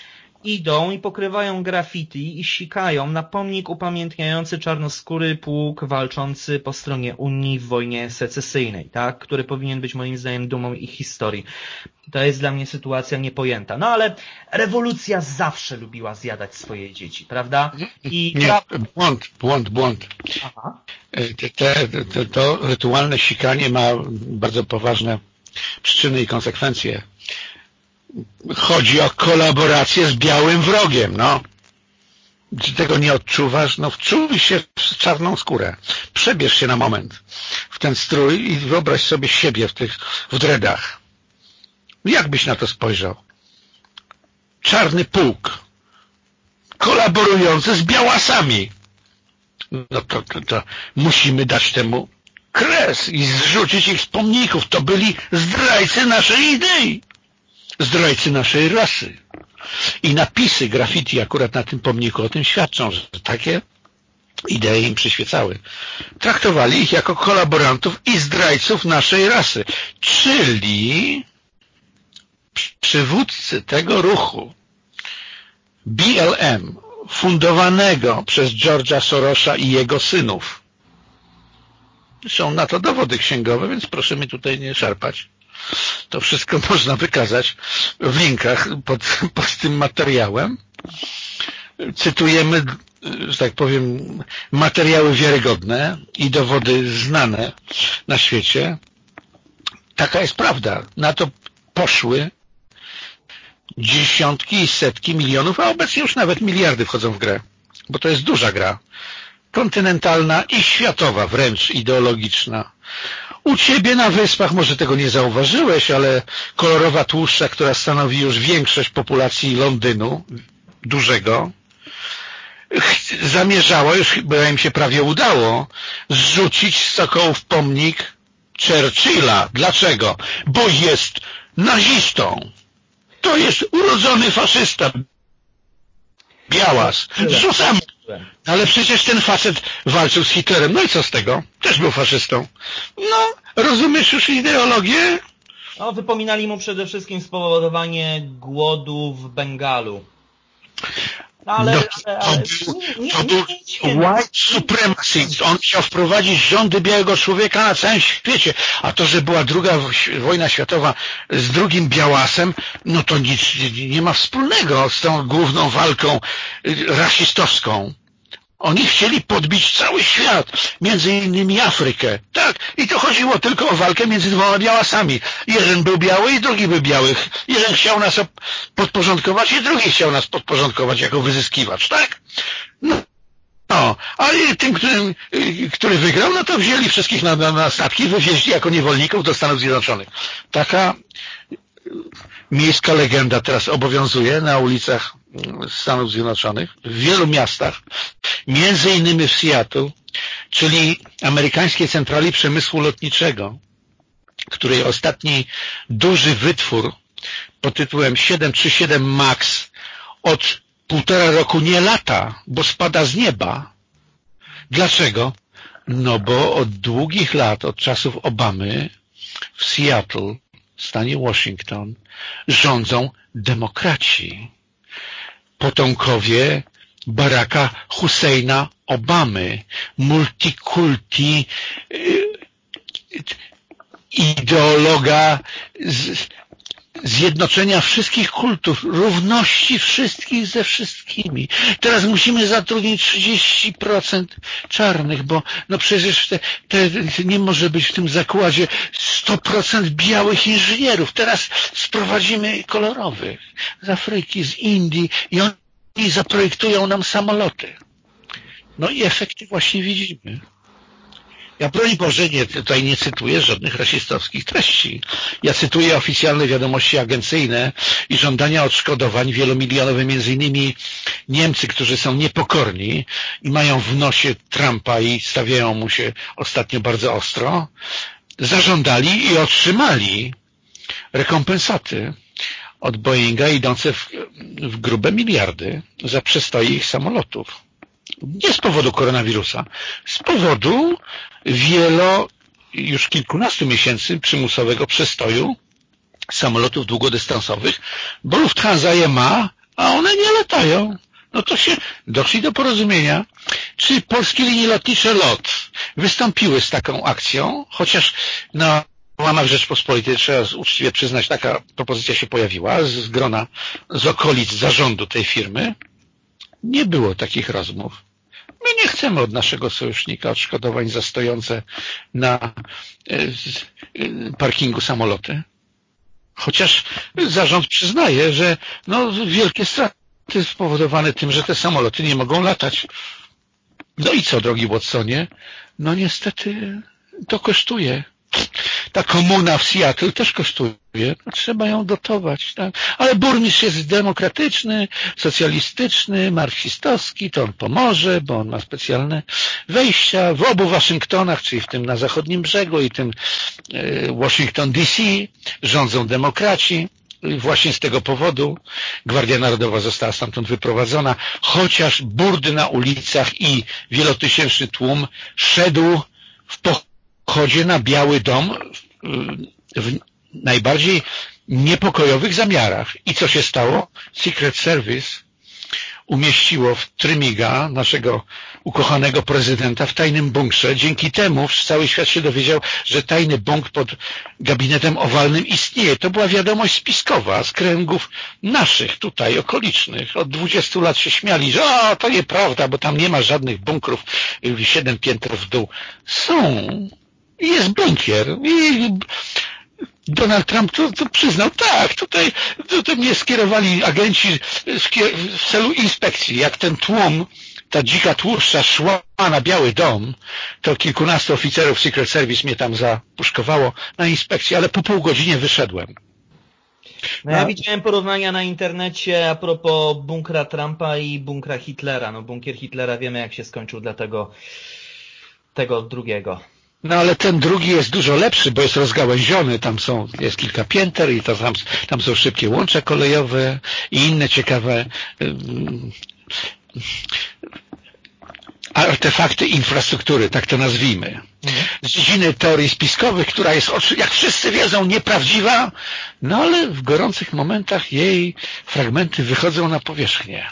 idą i pokrywają graffiti i sikają na pomnik upamiętniający czarnoskóry pułk walczący po stronie Unii w wojnie secesyjnej, tak? który powinien być moim zdaniem dumą ich historii. To jest dla mnie sytuacja niepojęta. No ale rewolucja zawsze lubiła zjadać swoje dzieci, prawda? I Nie, błąd, błąd, błąd. Aha. E, te, te, te, to rytualne sikanie ma bardzo poważne przyczyny i konsekwencje chodzi o kolaborację z białym wrogiem, no. Czy tego nie odczuwasz? No wczuj się w czarną skórę. Przebierz się na moment w ten strój i wyobraź sobie siebie w tych w dreadach. Jak byś na to spojrzał? Czarny pułk kolaborujący z białasami. No to, to, to musimy dać temu kres i zrzucić ich z pomników. To byli zdrajcy naszej idei zdrajcy naszej rasy. I napisy graffiti akurat na tym pomniku o tym świadczą, że takie idee im przyświecały. Traktowali ich jako kolaborantów i zdrajców naszej rasy. Czyli przywódcy tego ruchu BLM, fundowanego przez George'a Sorosa i jego synów. Są na to dowody księgowe, więc proszę mi tutaj nie szarpać. To wszystko [LAUGHS] można wykazać w linkach pod, [LAUGHS] pod tym materiałem. Cytujemy, że tak powiem, materiały wiarygodne i dowody znane na świecie. Taka jest prawda. Na to poszły dziesiątki i setki milionów, a obecnie już nawet miliardy wchodzą w grę, bo to jest duża gra. Kontynentalna i światowa wręcz ideologiczna. U ciebie na wyspach może tego nie zauważyłeś, ale kolorowa tłuszcza, która stanowi już większość populacji Londynu, dużego, zamierzała, już chyba im się prawie udało, zrzucić z sokołów pomnik Churchilla. Dlaczego? Bo jest nazistą. To jest urodzony faszysta. białas. Rzucam. Ale przecież ten facet walczył z Hitlerem. No i co z tego? Też był faszystą. No, rozumiesz już ideologię? No, wypominali mu przede wszystkim spowodowanie głodu w Bengalu. Ale, no, ale, ale, to był, nie, to był white supremacist. On chciał wprowadzić rządy białego człowieka na całym świecie. A to, że była druga wojna światowa z drugim białasem, no to nic nie ma wspólnego z tą główną walką rasistowską. Oni chcieli podbić cały świat, między innymi Afrykę. Tak, i to chodziło tylko o walkę między dwoma białasami. Jeden był biały i drugi był biały. Jeden chciał nas podporządkować i drugi chciał nas podporządkować jako wyzyskiwacz, tak? No, no, a tym, który, który wygrał, no to wzięli wszystkich na, na, na statki, wywieźli jako niewolników do Stanów Zjednoczonych. Taka miejska legenda teraz obowiązuje na ulicach Stanów Zjednoczonych, w wielu miastach, między innymi w Seattle, czyli amerykańskiej centrali przemysłu lotniczego, której ostatni duży wytwór pod tytułem 737 MAX od półtora roku nie lata, bo spada z nieba. Dlaczego? No bo od długich lat, od czasów Obamy w Seattle, stanie Washington, rządzą demokraci. Potomkowie Baracka Husseina Obamy, multikulti, y, ideologa z, zjednoczenia wszystkich kultów, równości wszystkich ze wszystkimi. Teraz musimy zatrudnić 30% czarnych, bo no przecież te, te, nie może być w tym zakładzie 100% białych inżynierów. Teraz sprowadzimy kolorowych z Afryki, z Indii i oni zaprojektują nam samoloty. No i efekty właśnie widzimy. Ja broń Boże nie, tutaj nie cytuję żadnych rasistowskich treści. Ja cytuję oficjalne wiadomości agencyjne i żądania odszkodowań wielomilionowe, między innymi Niemcy, którzy są niepokorni i mają w nosie Trumpa i stawiają mu się ostatnio bardzo ostro, zażądali i otrzymali rekompensaty od Boeinga idące w, w grube miliardy za przestoje ich samolotów. Nie z powodu koronawirusa, z powodu wielo, już kilkunastu miesięcy przymusowego przestoju samolotów długodystansowych, bo Lufthansa je ma, a one nie latają. No to się doszli do porozumienia. Czy polskie linie lotnicze LOT wystąpiły z taką akcją, chociaż na łamach Rzeczpospolitej, trzeba uczciwie przyznać, taka propozycja się pojawiła z grona, z okolic zarządu tej firmy. Nie było takich rozmów. My nie chcemy od naszego sojusznika odszkodowań za stojące na e, e, parkingu samoloty. Chociaż zarząd przyznaje, że no, wielkie straty spowodowane tym, że te samoloty nie mogą latać. No i co, drogi Watsonie? No niestety to kosztuje ta komuna w Seattle też kosztuje. Trzeba ją dotować. Tak? Ale burmistrz jest demokratyczny, socjalistyczny, marksistowski, to on pomoże, bo on ma specjalne wejścia w obu Waszyngtonach, czyli w tym na zachodnim brzegu i tym e, Washington DC rządzą demokraci. Właśnie z tego powodu Gwardia Narodowa została stamtąd wyprowadzona, chociaż burdy na ulicach i wielotysięczny tłum szedł w pochodzie na Biały Dom w najbardziej niepokojowych zamiarach. I co się stało? Secret Service umieściło w Trymiga, naszego ukochanego prezydenta, w tajnym bunkrze. Dzięki temu cały świat się dowiedział, że tajny bunkt pod gabinetem owalnym istnieje. To była wiadomość spiskowa z kręgów naszych tutaj, okolicznych. Od 20 lat się śmiali, że o, to nieprawda, bo tam nie ma żadnych bunkrów siedem pięter w dół. Są jest bunkier i Donald Trump to, to przyznał, tak, tutaj, tutaj mnie skierowali agenci w celu inspekcji. Jak ten tłum, ta dzika tłuszcza szła na Biały Dom, to kilkunastu oficerów Secret Service mnie tam zapuszkowało na inspekcję, ale po pół godzinie wyszedłem. No ja widziałem porównania na internecie a propos bunkra Trumpa i bunkra Hitlera. No bunkier Hitlera wiemy jak się skończył dla tego, tego drugiego. No ale ten drugi jest dużo lepszy, bo jest rozgałęziony, tam są, jest kilka pięter i tam, tam są szybkie łącza kolejowe i inne ciekawe artefakty infrastruktury, tak to nazwijmy. Z dziedziny teorii spiskowych, która jest, jak wszyscy wiedzą, nieprawdziwa, no ale w gorących momentach jej fragmenty wychodzą na powierzchnię.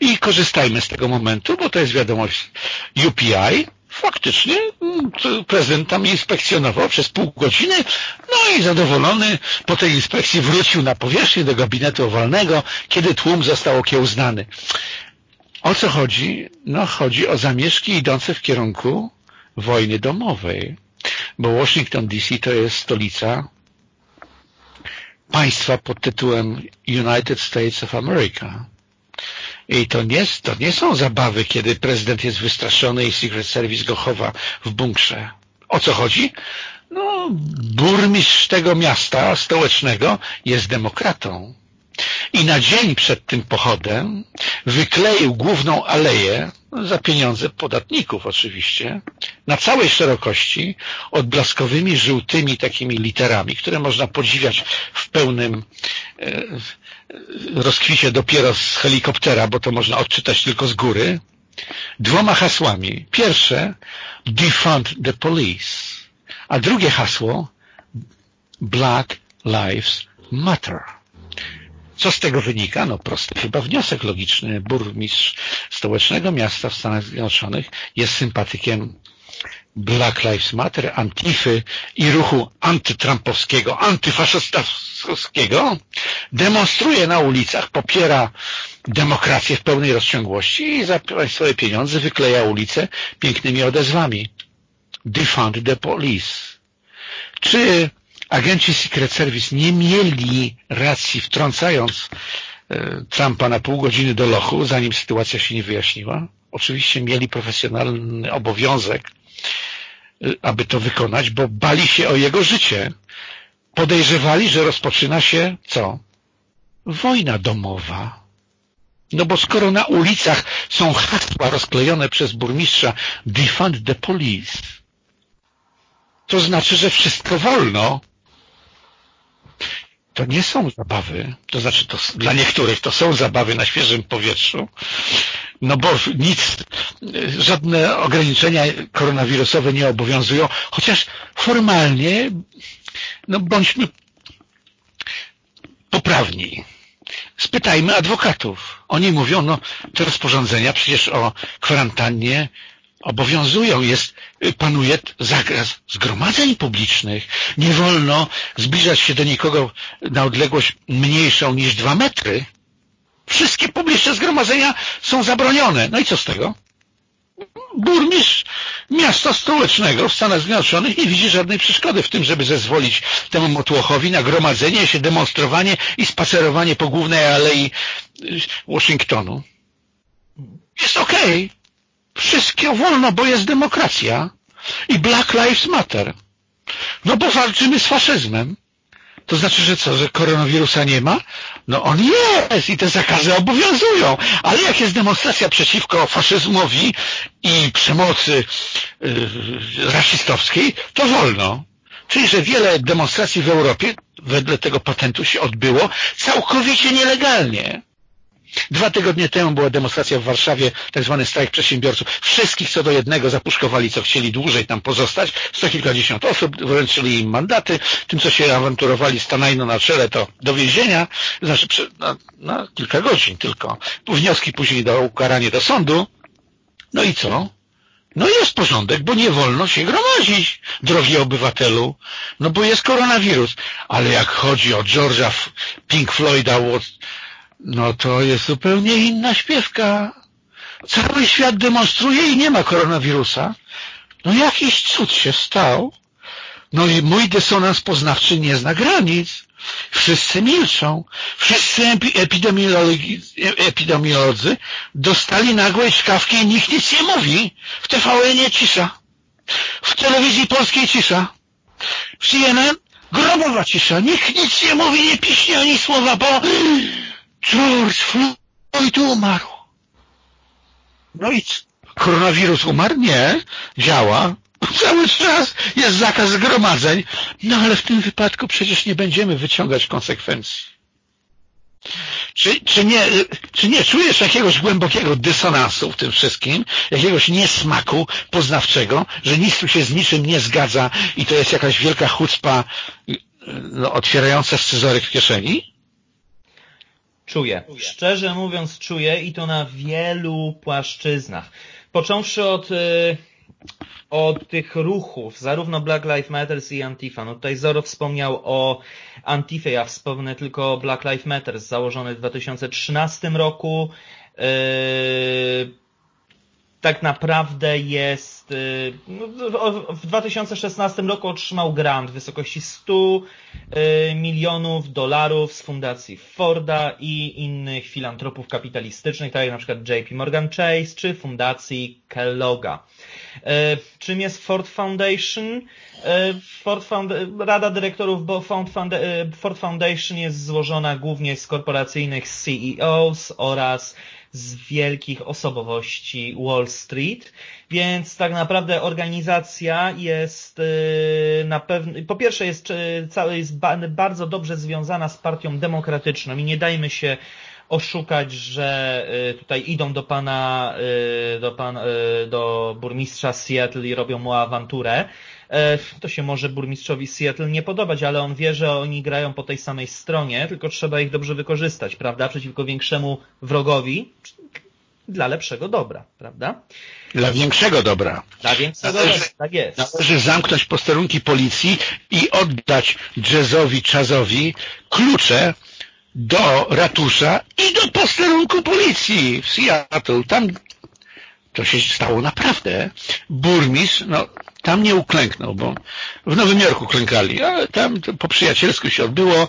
I korzystajmy z tego momentu, bo to jest wiadomość UPI, faktycznie mm, prezydent tam inspekcjonował przez pół godziny, no i zadowolony po tej inspekcji wrócił na powierzchnię do gabinetu owalnego, kiedy tłum został okiełznany. O co chodzi? No chodzi o zamieszki idące w kierunku wojny domowej, bo Washington DC to jest stolica państwa pod tytułem United States of America. I to nie, to nie są zabawy, kiedy prezydent jest wystraszony i Secret Service go chowa w bunkrze. O co chodzi? No, burmistrz tego miasta stołecznego jest demokratą. I na dzień przed tym pochodem wykleił główną aleję, za pieniądze podatników oczywiście, na całej szerokości odblaskowymi, żółtymi takimi literami, które można podziwiać w pełnym e, rozkwicie dopiero z helikoptera, bo to można odczytać tylko z góry, dwoma hasłami. Pierwsze, defund the police, a drugie hasło, Black Lives Matter. Co z tego wynika? No prosty chyba wniosek logiczny. Burmistrz stołecznego miasta w Stanach Zjednoczonych jest sympatykiem Black Lives Matter, Antify i ruchu antytrampowskiego, antyfaszystowskiego, demonstruje na ulicach, popiera demokrację w pełnej rozciągłości i za swoje pieniądze wykleja ulice pięknymi odezwami. Defund the police. Czy agenci Secret Service nie mieli racji wtrącając e, Trumpa na pół godziny do lochu, zanim sytuacja się nie wyjaśniła? Oczywiście mieli profesjonalny obowiązek Y, aby to wykonać, bo bali się o jego życie. Podejrzewali, że rozpoczyna się co? Wojna domowa. No bo skoro na ulicach są hasła rozklejone przez burmistrza defund the police, to znaczy, że wszystko wolno. To nie są zabawy, to znaczy to, dla niektórych to są zabawy na świeżym powietrzu, no bo nic, żadne ograniczenia koronawirusowe nie obowiązują, chociaż formalnie, no bądźmy poprawni. Spytajmy adwokatów. Oni mówią, no te rozporządzenia przecież o kwarantannie obowiązują. Jest, panuje zakaz zgromadzeń publicznych. Nie wolno zbliżać się do nikogo na odległość mniejszą niż dwa metry. Wszystkie publiczne zgromadzenia są zabronione. No i co z tego? Burmistrz miasta stołecznego w Stanach Zjednoczonych nie widzi żadnej przeszkody w tym, żeby zezwolić temu motłochowi na gromadzenie się, demonstrowanie i spacerowanie po głównej alei y, Waszyngtonu. Jest okej. Okay. Wszystko wolno, bo jest demokracja. I Black Lives Matter. No bo walczymy z faszyzmem. To znaczy, że co, że koronawirusa nie ma? No on jest i te zakazy obowiązują, ale jak jest demonstracja przeciwko faszyzmowi i przemocy yy, rasistowskiej, to wolno. Czyli, że wiele demonstracji w Europie wedle tego patentu się odbyło całkowicie nielegalnie. Dwa tygodnie temu była demonstracja w Warszawie, tak zwany strajk przedsiębiorców. Wszystkich co do jednego zapuszkowali, co chcieli dłużej tam pozostać. Sto kilkadziesiąt osób, wręczyli im mandaty. Tym, co się awanturowali stanajno na czele, to do więzienia. Znaczy na, na kilka godzin tylko. Wnioski później do ukarania do sądu. No i co? No jest porządek, bo nie wolno się gromadzić, drogi obywatelu. No bo jest koronawirus. Ale jak chodzi o George'a Pink Floyda, no to jest zupełnie inna śpiewka. Cały świat demonstruje i nie ma koronawirusa. No jakiś cud się stał. No i mój dysonans poznawczy nie zna granic. Wszyscy milczą. Wszyscy epidemiolodzy, dostali nagłej czkawki i nikt nic nie mówi. W tvn nie cisza. W telewizji polskiej cisza. W CNN grobowa cisza. Nikt nic nie mówi, nie piśnie ani słowa, bo George Floyd umarł. No i koronawirus umarł? Nie. Działa. cały czas jest zakaz zgromadzeń, no ale w tym wypadku przecież nie będziemy wyciągać konsekwencji. Czy, czy, nie, czy nie czujesz jakiegoś głębokiego dysonansu w tym wszystkim, jakiegoś niesmaku poznawczego, że nic tu się z niczym nie zgadza i to jest jakaś wielka chucpa no, otwierająca scyzoryk w kieszeni? Czuję. Szczerze mówiąc czuję i to na wielu płaszczyznach. Począwszy od, y, od tych ruchów, zarówno Black Lives Matter i Antifa. No tutaj Zoro wspomniał o Antifie, ja wspomnę tylko o Black Lives Matter, założony w 2013 roku. Yy, tak naprawdę jest, y, no, w 2016 roku otrzymał grant w wysokości 100 y, milionów dolarów z fundacji Forda i innych filantropów kapitalistycznych, tak jak na przykład JP Morgan Chase czy fundacji Kelloga. Y, czym jest Ford Foundation? Ford Found Rada dyrektorów Ford Foundation jest złożona głównie z korporacyjnych CEOs oraz z wielkich osobowości Wall Street, więc tak naprawdę organizacja jest y, na pewno, po pierwsze jest, y, cały jest bardzo dobrze związana z partią demokratyczną i nie dajmy się oszukać, że y, tutaj idą do pana, do pana, do burmistrza Seattle i robią mu awanturę. E, to się może burmistrzowi Seattle nie podobać, ale on wie, że oni grają po tej samej stronie, tylko trzeba ich dobrze wykorzystać, prawda? Przeciwko większemu wrogowi, dla lepszego dobra, prawda? Dla większego dobra. Dla większego należy, dobra, tak jest. Należy zamknąć posterunki policji i oddać jazzowi, czazowi klucze do ratusza i do posterunku policji w Seattle. Tam to się stało naprawdę. Burmistrz, no tam nie uklęknął, bo w Nowym Jorku klękali, ale tam po przyjacielsku się odbyło.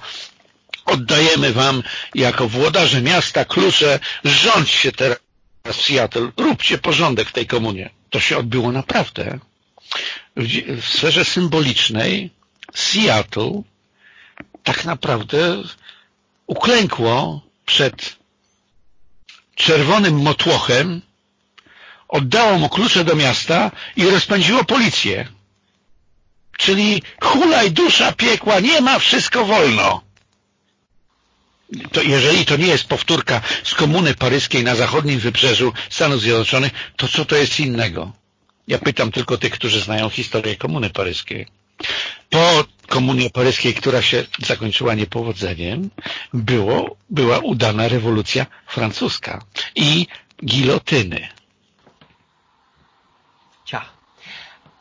Oddajemy wam jako włodarze miasta klucze, rządźcie teraz w Seattle, róbcie porządek w tej komunie. To się odbyło naprawdę. W, w sferze symbolicznej Seattle tak naprawdę uklękło przed czerwonym motłochem oddało mu klucze do miasta i rozpędziło policję. Czyli hulaj dusza piekła, nie ma, wszystko wolno. To jeżeli to nie jest powtórka z komuny paryskiej na zachodnim wybrzeżu Stanów Zjednoczonych, to co to jest innego? Ja pytam tylko tych, którzy znają historię komuny paryskiej. Po komunie paryskiej, która się zakończyła niepowodzeniem, było, była udana rewolucja francuska i gilotyny ciach,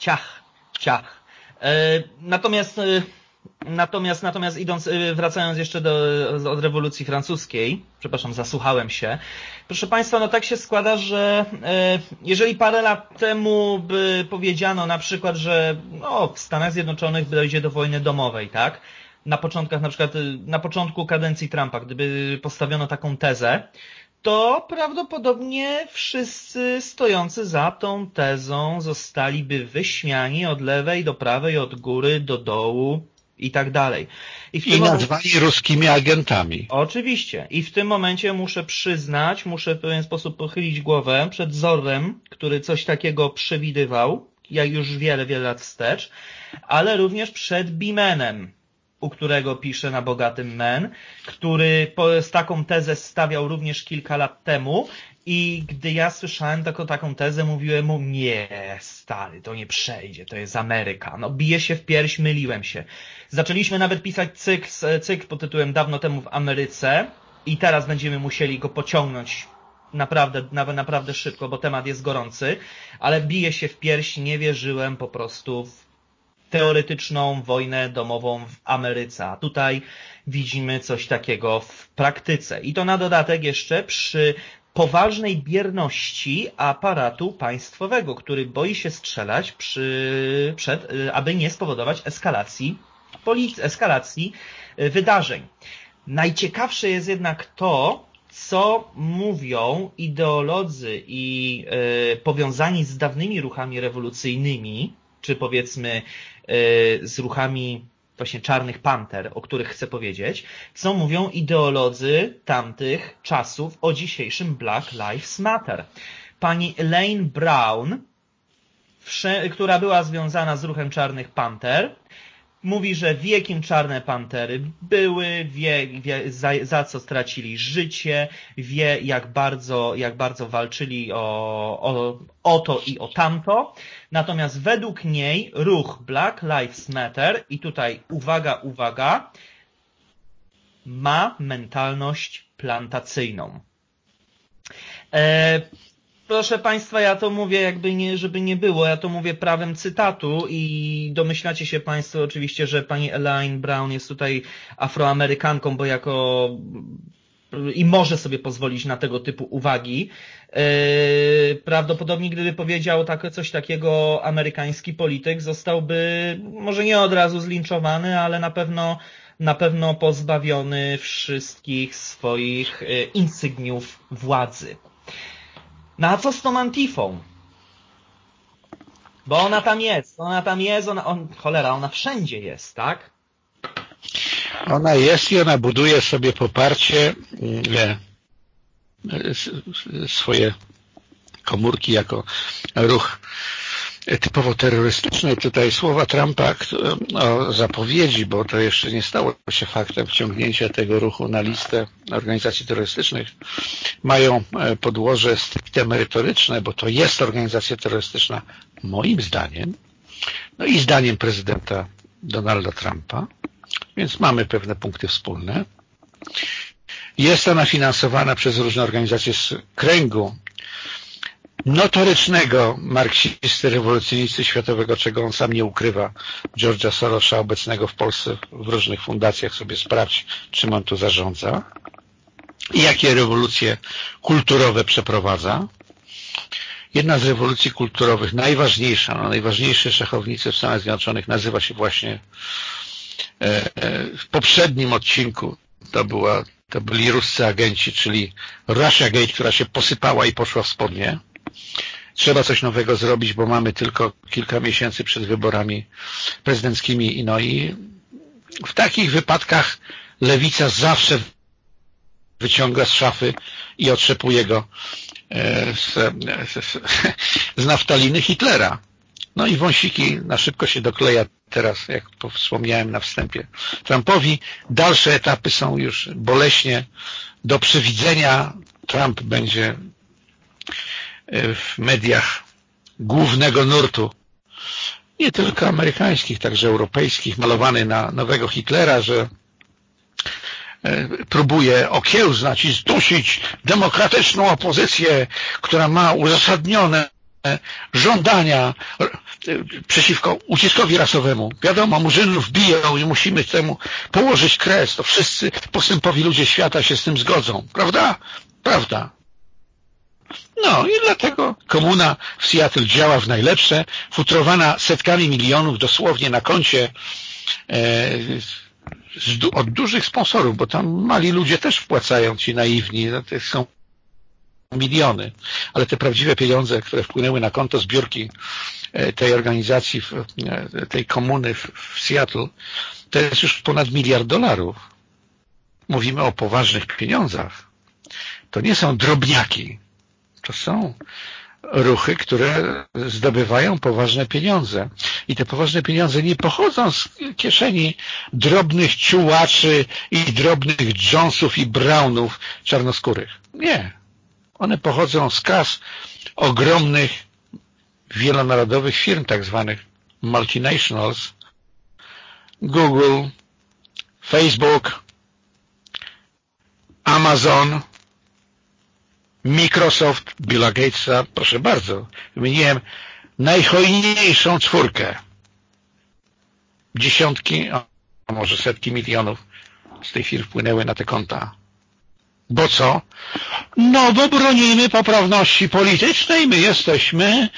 ciach, ciach. E, natomiast, e, natomiast, natomiast idąc, e, wracając jeszcze do, od rewolucji francuskiej, przepraszam, zasłuchałem się. Proszę Państwa, no tak się składa, że jeżeli parę lat temu by powiedziano na przykład, że no, w Stanach Zjednoczonych dojdzie do wojny domowej, tak? Na początkach, na przykład na początku kadencji Trumpa, gdyby postawiono taką tezę, to prawdopodobnie wszyscy stojący za tą tezą zostaliby wyśmiani od lewej do prawej, od góry do dołu i tak dalej. I, w I nazwani momencie... ruskimi agentami. Oczywiście. I w tym momencie muszę przyznać, muszę w pewien sposób pochylić głowę przed Zorem, który coś takiego przewidywał, jak już wiele, wiele lat wstecz, ale również przed Bimenem, u którego pisze na Bogatym Men, który z taką tezę stawiał również kilka lat temu i gdy ja słyszałem taką, taką tezę, mówiłem mu, nie, stary, to nie przejdzie, to jest Ameryka. No, bije się w pierś, myliłem się. Zaczęliśmy nawet pisać cykl, cykl pod tytułem Dawno temu w Ameryce i teraz będziemy musieli go pociągnąć naprawdę, nawet naprawdę szybko, bo temat jest gorący, ale bije się w pierś, nie wierzyłem po prostu w teoretyczną wojnę domową w Ameryce. A tutaj widzimy coś takiego w praktyce. I to na dodatek jeszcze przy poważnej bierności aparatu państwowego, który boi się strzelać przy, przed, y, aby nie spowodować eskalacji, eskalacji y, wydarzeń. Najciekawsze jest jednak to, co mówią ideolodzy i y, powiązani z dawnymi ruchami rewolucyjnymi, czy powiedzmy Y, z ruchami właśnie czarnych panter, o których chcę powiedzieć, co mówią ideolodzy tamtych czasów o dzisiejszym Black Lives Matter. Pani Elaine Brown która była związana z ruchem Czarnych Panter. Mówi, że wie kim Czarne Pantery były, wie, wie za, za, co stracili życie, wie jak bardzo, jak bardzo walczyli o, o, o to i o tamto. Natomiast według niej ruch Black Lives Matter i tutaj uwaga, uwaga, ma mentalność plantacyjną. E, proszę Państwa, ja to mówię jakby nie, żeby nie było, ja to mówię prawem cytatu i domyślacie się Państwo oczywiście, że pani Elaine Brown jest tutaj afroamerykanką, bo jako i może sobie pozwolić na tego typu uwagi. E, prawdopodobnie gdyby powiedział tak, coś takiego amerykański polityk zostałby może nie od razu zlinczowany, ale na pewno na pewno pozbawiony wszystkich swoich e, insygniów władzy. No a co z tą Antifą? Bo ona tam jest, ona tam jest, ona, on, cholera, ona wszędzie jest, tak? Ona jest i ona buduje sobie poparcie, nie, swoje komórki jako ruch typowo terrorystyczny. Tutaj słowa Trumpa o zapowiedzi, bo to jeszcze nie stało się faktem wciągnięcia tego ruchu na listę organizacji terrorystycznych, mają e, podłoże stricte merytoryczne, bo to jest organizacja terrorystyczna moim zdaniem, no i zdaniem prezydenta Donalda Trumpa, więc mamy pewne punkty wspólne. Jest ona finansowana przez różne organizacje z kręgu notorycznego marksisty, rewolucjonisty światowego, czego on sam nie ukrywa, George'a Sorosza, obecnego w Polsce w różnych fundacjach, sobie sprawdź, czym on tu zarządza i jakie rewolucje kulturowe przeprowadza. Jedna z rewolucji kulturowych, najważniejsza, no najważniejsze szachownicy w Stanach Zjednoczonych nazywa się właśnie e, e, w poprzednim odcinku to była to byli ruscy agenci, czyli Russia Gate, która się posypała i poszła w spodnie trzeba coś nowego zrobić, bo mamy tylko kilka miesięcy przed wyborami prezydenckimi. No i w takich wypadkach lewica zawsze wyciąga z szafy i otrzepuje go e, z, z, [LAUGHS] z naftaliny Hitlera. No i wąsiki na szybko się dokleja teraz, jak wspomniałem na wstępie Trumpowi. Dalsze etapy są już boleśnie do przewidzenia. Trump będzie w mediach głównego nurtu, nie tylko amerykańskich, także europejskich, malowany na nowego Hitlera, że e, próbuje okiełznać i zdusić demokratyczną opozycję, która ma uzasadnione żądania e, przeciwko uciskowi rasowemu. Wiadomo, murzynów biją i musimy temu położyć kres. To wszyscy postępowi ludzie świata się z tym zgodzą. Prawda? Prawda. No i dlatego komuna w Seattle działa w najlepsze, futrowana setkami milionów dosłownie na koncie e, od dużych sponsorów, bo tam mali ludzie też wpłacają ci naiwni, no to są miliony, ale te prawdziwe pieniądze, które wpłynęły na konto zbiórki e, tej organizacji, e, tej komuny w Seattle, to jest już ponad miliard dolarów. Mówimy o poważnych pieniądzach. To nie są drobniaki. To są ruchy, które zdobywają poważne pieniądze. I te poważne pieniądze nie pochodzą z kieszeni drobnych ciułaczy i drobnych Jonesów i Brownów czarnoskórych. Nie. One pochodzą z kas ogromnych, wielonarodowych firm, tak zwanych multinationals, Google, Facebook, Amazon, Microsoft, Billa Gatesa, proszę bardzo, wymieniłem najhojniejszą czwórkę. Dziesiątki, a może setki milionów z tej firm wpłynęły na te konta. Bo co? No bo bronimy poprawności politycznej, my jesteśmy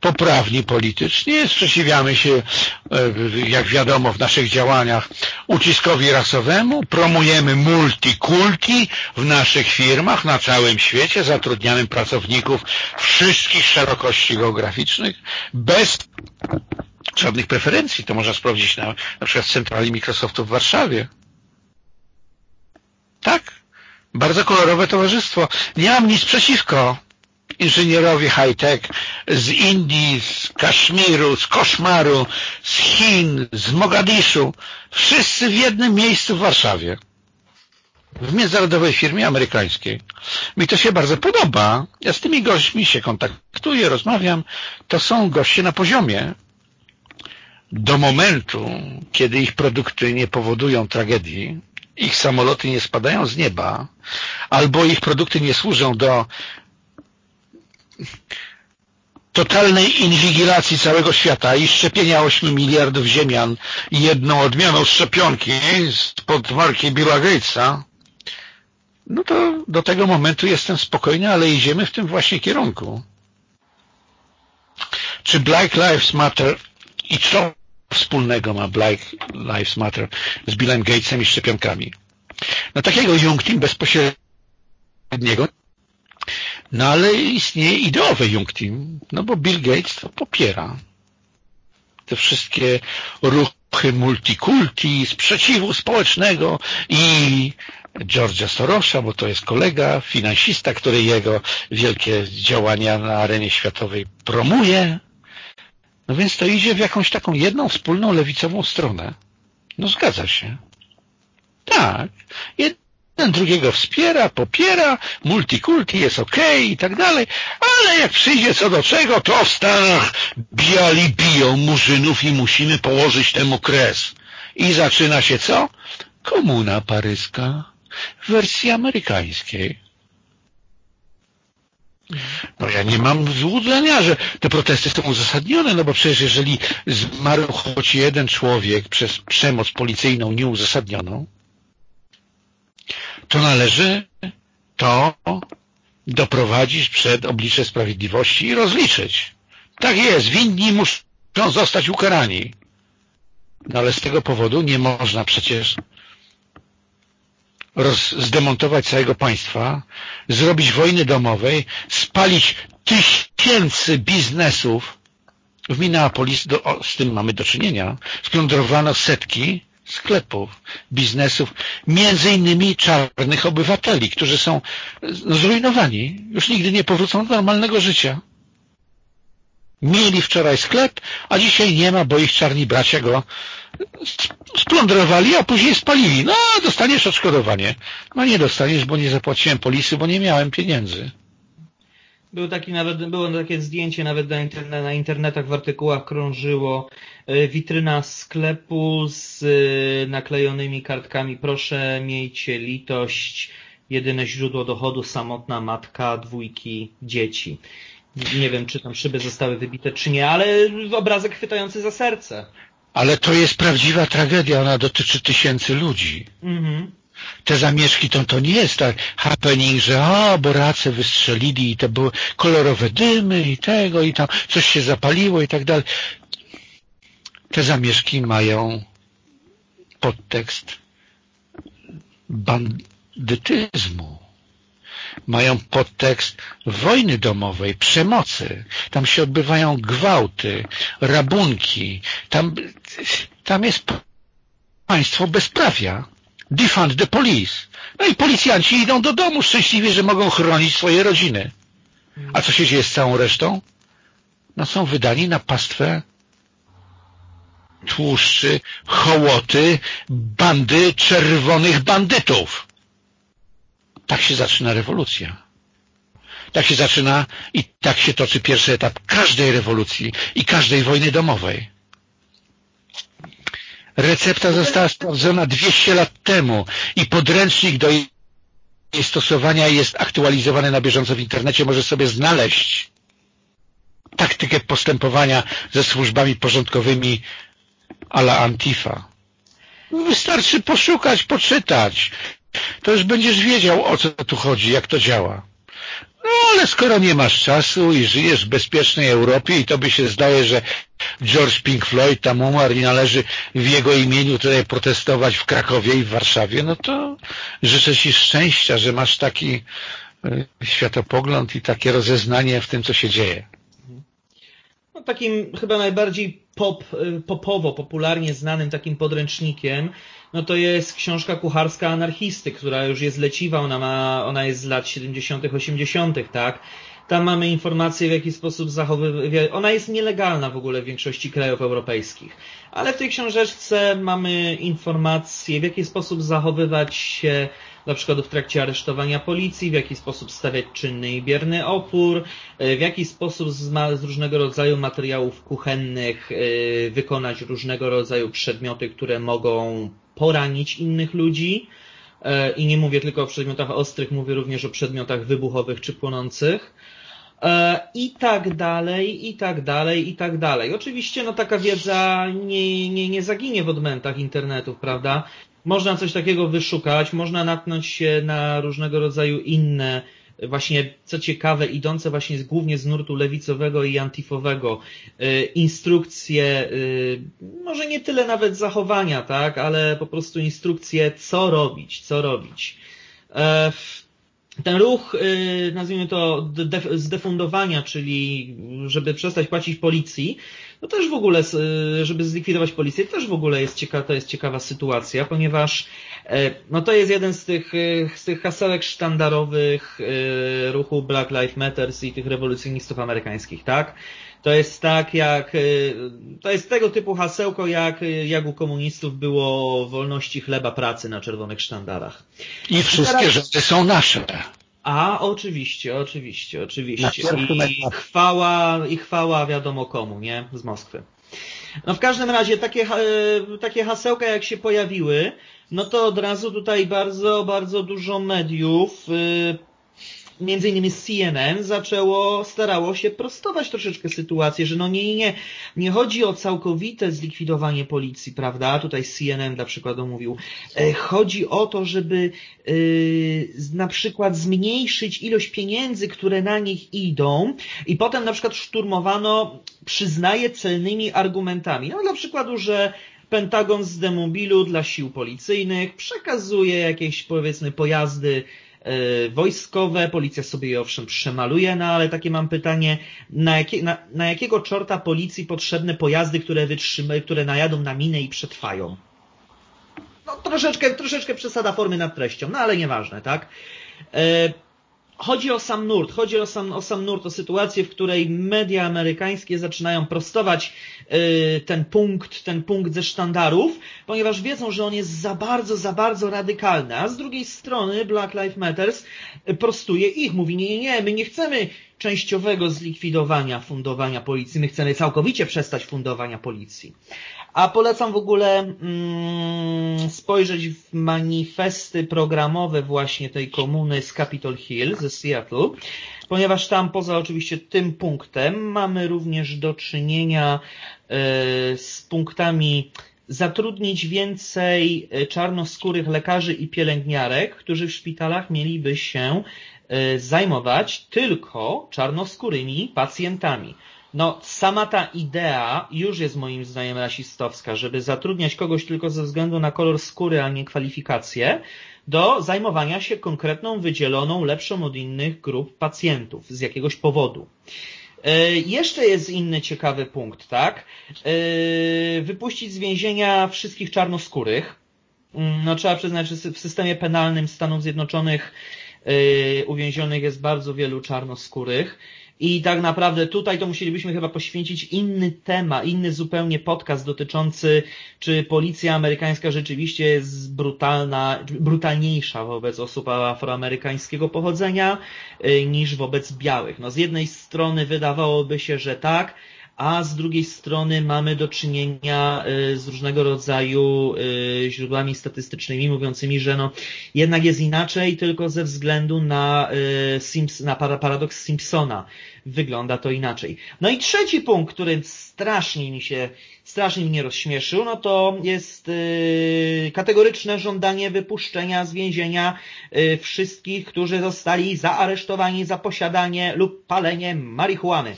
poprawni politycznie, sprzeciwiamy się, e, jak wiadomo w naszych działaniach, uciskowi rasowemu, promujemy multikulti w naszych firmach na całym świecie, zatrudniamy pracowników wszystkich szerokości geograficznych bez żadnych preferencji. To można sprawdzić na, na przykład w centrali Microsoftu w Warszawie. Tak? Bardzo kolorowe towarzystwo. Nie mam nic przeciwko. inżynierowie high-tech z Indii, z Kaszmiru, z Koszmaru, z Chin, z Mogadiszu, wszyscy w jednym miejscu w Warszawie. W międzynarodowej firmie amerykańskiej. Mi to się bardzo podoba. Ja z tymi gośćmi się kontaktuję, rozmawiam. To są goście na poziomie. Do momentu, kiedy ich produkty nie powodują tragedii, ich samoloty nie spadają z nieba, albo ich produkty nie służą do totalnej inwigilacji całego świata i szczepienia 8 miliardów ziemian jedną odmianą szczepionki pod marki Billa Gatesa, no to do tego momentu jestem spokojny, ale idziemy w tym właśnie kierunku. Czy Black Lives Matter i co wspólnego ma Black Lives Matter z Billem Gatesem i szczepionkami? No takiego Young Team bezpośredniego no ale istnieje ideowe Young Team, no bo Bill Gates to popiera te wszystkie ruchy multikulti, sprzeciwu społecznego i George'a Sorosza, bo to jest kolega, finansista, który jego wielkie działania na arenie światowej promuje. No więc to idzie w jakąś taką jedną wspólną lewicową stronę. No zgadza się. Tak. Jeden drugiego wspiera, popiera, multikulti jest ok i tak dalej, ale jak przyjdzie co do czego, to w Stanach biali biją murzynów i musimy położyć temu kres. I zaczyna się co? Komuna paryska w wersji amerykańskiej. No ja nie mam złudzenia, że te protesty są uzasadnione, no bo przecież jeżeli zmarł choć jeden człowiek przez przemoc policyjną nieuzasadnioną, to należy to doprowadzić przed oblicze sprawiedliwości i rozliczyć. Tak jest, winni muszą zostać ukarani. No ale z tego powodu nie można przecież zdemontować całego państwa, zrobić wojny domowej, spalić tysięcy biznesów. W Minneapolis do, o, z tym mamy do czynienia. Splądrowano setki sklepów, biznesów, między innymi czarnych obywateli, którzy są zrujnowani, już nigdy nie powrócą do normalnego życia. Mieli wczoraj sklep, a dzisiaj nie ma, bo ich czarni bracia go splądrowali, a później spalili. No, dostaniesz odszkodowanie. No nie dostaniesz, bo nie zapłaciłem polisy, bo nie miałem pieniędzy. Był taki nawet, było takie zdjęcie nawet na, interne, na internetach w artykułach krążyło e, witryna sklepu z e, naklejonymi kartkami proszę miejcie litość jedyne źródło dochodu samotna matka dwójki dzieci. Nie wiem, czy tam szyby zostały wybite, czy nie, ale obrazek chwytający za serce. Ale to jest prawdziwa tragedia, ona dotyczy tysięcy ludzi. Mhm te zamieszki to, to nie jest tak happening, że a, bo race wystrzelili i to były kolorowe dymy i tego i tam coś się zapaliło i tak dalej. Te zamieszki mają podtekst bandytyzmu. Mają podtekst wojny domowej, przemocy. Tam się odbywają gwałty, rabunki. Tam, tam jest państwo bezprawia defund the police. No i policjanci idą do domu szczęśliwie, że mogą chronić swoje rodziny. A co się dzieje z całą resztą? No są wydani na pastwę tłuszczy, hołoty, bandy czerwonych bandytów. Tak się zaczyna rewolucja. Tak się zaczyna i tak się toczy pierwszy etap każdej rewolucji i każdej wojny domowej. Recepta została sprawdzona 200 lat temu i podręcznik do jej stosowania jest aktualizowany na bieżąco w internecie. Może sobie znaleźć taktykę postępowania ze służbami porządkowymi a la Antifa. Wystarczy poszukać, poczytać. To już będziesz wiedział, o co tu chodzi, jak to działa. No ale skoro nie masz czasu i żyjesz w bezpiecznej Europie i tobie się zdaje, że George Pink Floyd tam umarł i należy w jego imieniu tutaj protestować w Krakowie i w Warszawie, no to życzę Ci szczęścia, że masz taki e, światopogląd i takie rozeznanie w tym, co się dzieje. No, takim chyba najbardziej pop, e, popowo, popularnie znanym takim podręcznikiem no to jest książka kucharska anarchisty, która już jest leciwa, ona ma, ona jest z lat 70., 80., tak? Tam mamy informacje, w jaki sposób zachowywać. Ona jest nielegalna w ogóle w większości krajów europejskich. Ale w tej książeczce mamy informacje, w jaki sposób zachowywać się na przykład w trakcie aresztowania policji, w jaki sposób stawiać czynny i bierny opór, w jaki sposób z, z różnego rodzaju materiałów kuchennych y, wykonać różnego rodzaju przedmioty, które mogą poranić innych ludzi. Y, I nie mówię tylko o przedmiotach ostrych, mówię również o przedmiotach wybuchowych czy płonących. I tak dalej, i tak dalej, i tak dalej. Oczywiście no taka wiedza nie, nie, nie zaginie w odmętach internetu, prawda? Można coś takiego wyszukać, można natknąć się na różnego rodzaju inne, właśnie co ciekawe, idące właśnie głównie z nurtu lewicowego i antifowego, y, instrukcje, y, może nie tyle nawet zachowania, tak, ale po prostu instrukcje, co robić, co robić. Ten ruch, y, nazwijmy to zdefundowania, czyli żeby przestać płacić policji, no też w ogóle, y, żeby zlikwidować policję, też w ogóle jest ciekawa, to jest ciekawa sytuacja, ponieważ e, no to jest jeden z tych, y, z tych hasełek sztandarowych ruchu Black Lives Matter i tych rewolucjonistów amerykańskich, tak? To jest tak jak, to jest tego typu hasełko jak, jak u komunistów było wolności chleba pracy na czerwonych sztandarach. I wszystkie teraz... rzeczy są nasze. A, oczywiście, oczywiście, oczywiście. I chwała, I chwała wiadomo komu, nie? Z Moskwy. No w każdym razie takie, takie hasełka jak się pojawiły, no to od razu tutaj bardzo, bardzo dużo mediów między innymi CNN zaczęło, starało się prostować troszeczkę sytuację, że no nie, nie, nie, nie chodzi o całkowite zlikwidowanie policji, prawda? Tutaj CNN dla przykładu mówił. E, chodzi o to, żeby yy, na przykład zmniejszyć ilość pieniędzy, które na nich idą i potem na przykład szturmowano, przyznaje celnymi argumentami. No dla przykładu, że Pentagon z demobilu dla sił policyjnych przekazuje jakieś powiedzmy pojazdy E, wojskowe, policja sobie je owszem przemaluje, no ale takie mam pytanie, na, jakie, na, na jakiego czorta policji potrzebne pojazdy, które wytrzymają, które najadą na minę i przetrwają? No troszeczkę, troszeczkę przesada formy nad treścią, no ale nieważne, tak? Chodzi o sam nurt, chodzi o sam, o sam nurt, o sytuację, w której media amerykańskie zaczynają prostować yy, ten punkt, ten punkt ze sztandarów, ponieważ wiedzą, że on jest za bardzo, za bardzo radykalny, a z drugiej strony Black Lives Matters prostuje ich, mówi nie, nie, my nie chcemy częściowego zlikwidowania fundowania policji, my chcemy całkowicie przestać fundowania policji. A polecam w ogóle mm, spojrzeć w manifesty programowe właśnie tej komuny z Capitol Hill ze Seattle, ponieważ tam poza oczywiście tym punktem mamy również do czynienia y, z punktami zatrudnić więcej e, czarnoskórych lekarzy i pielęgniarek, którzy w szpitalach mieliby się y, zajmować tylko czarnoskórymi pacjentami. No, sama ta idea już jest moim zdaniem rasistowska, żeby zatrudniać kogoś tylko ze względu na kolor skóry, a nie kwalifikacje, do zajmowania się konkretną, wydzieloną, lepszą od innych grup pacjentów z jakiegoś powodu. E, jeszcze jest inny ciekawy punkt, tak? E, wypuścić z więzienia wszystkich czarnoskórych. Mm, no, trzeba przyznać, że w systemie penalnym Stanów Zjednoczonych e, uwięzionych jest bardzo wielu czarnoskórych i tak naprawdę tutaj to musielibyśmy chyba poświęcić inny temat, inny zupełnie podcast dotyczący, czy policja amerykańska rzeczywiście jest brutalna, brutalniejsza wobec osób afroamerykańskiego pochodzenia y, niż wobec białych. No z jednej strony wydawałoby się, że tak, a z drugiej strony mamy do czynienia y, z różnego rodzaju y, źródłami statystycznymi mówiącymi, że no jednak jest inaczej tylko ze względu na, y, na paradoks Simpsona. Wygląda to inaczej. No i trzeci punkt, który strasznie mi się, strasznie mnie rozśmieszył, no to jest kategoryczne żądanie wypuszczenia z więzienia wszystkich, którzy zostali zaaresztowani za posiadanie lub palenie marihuany.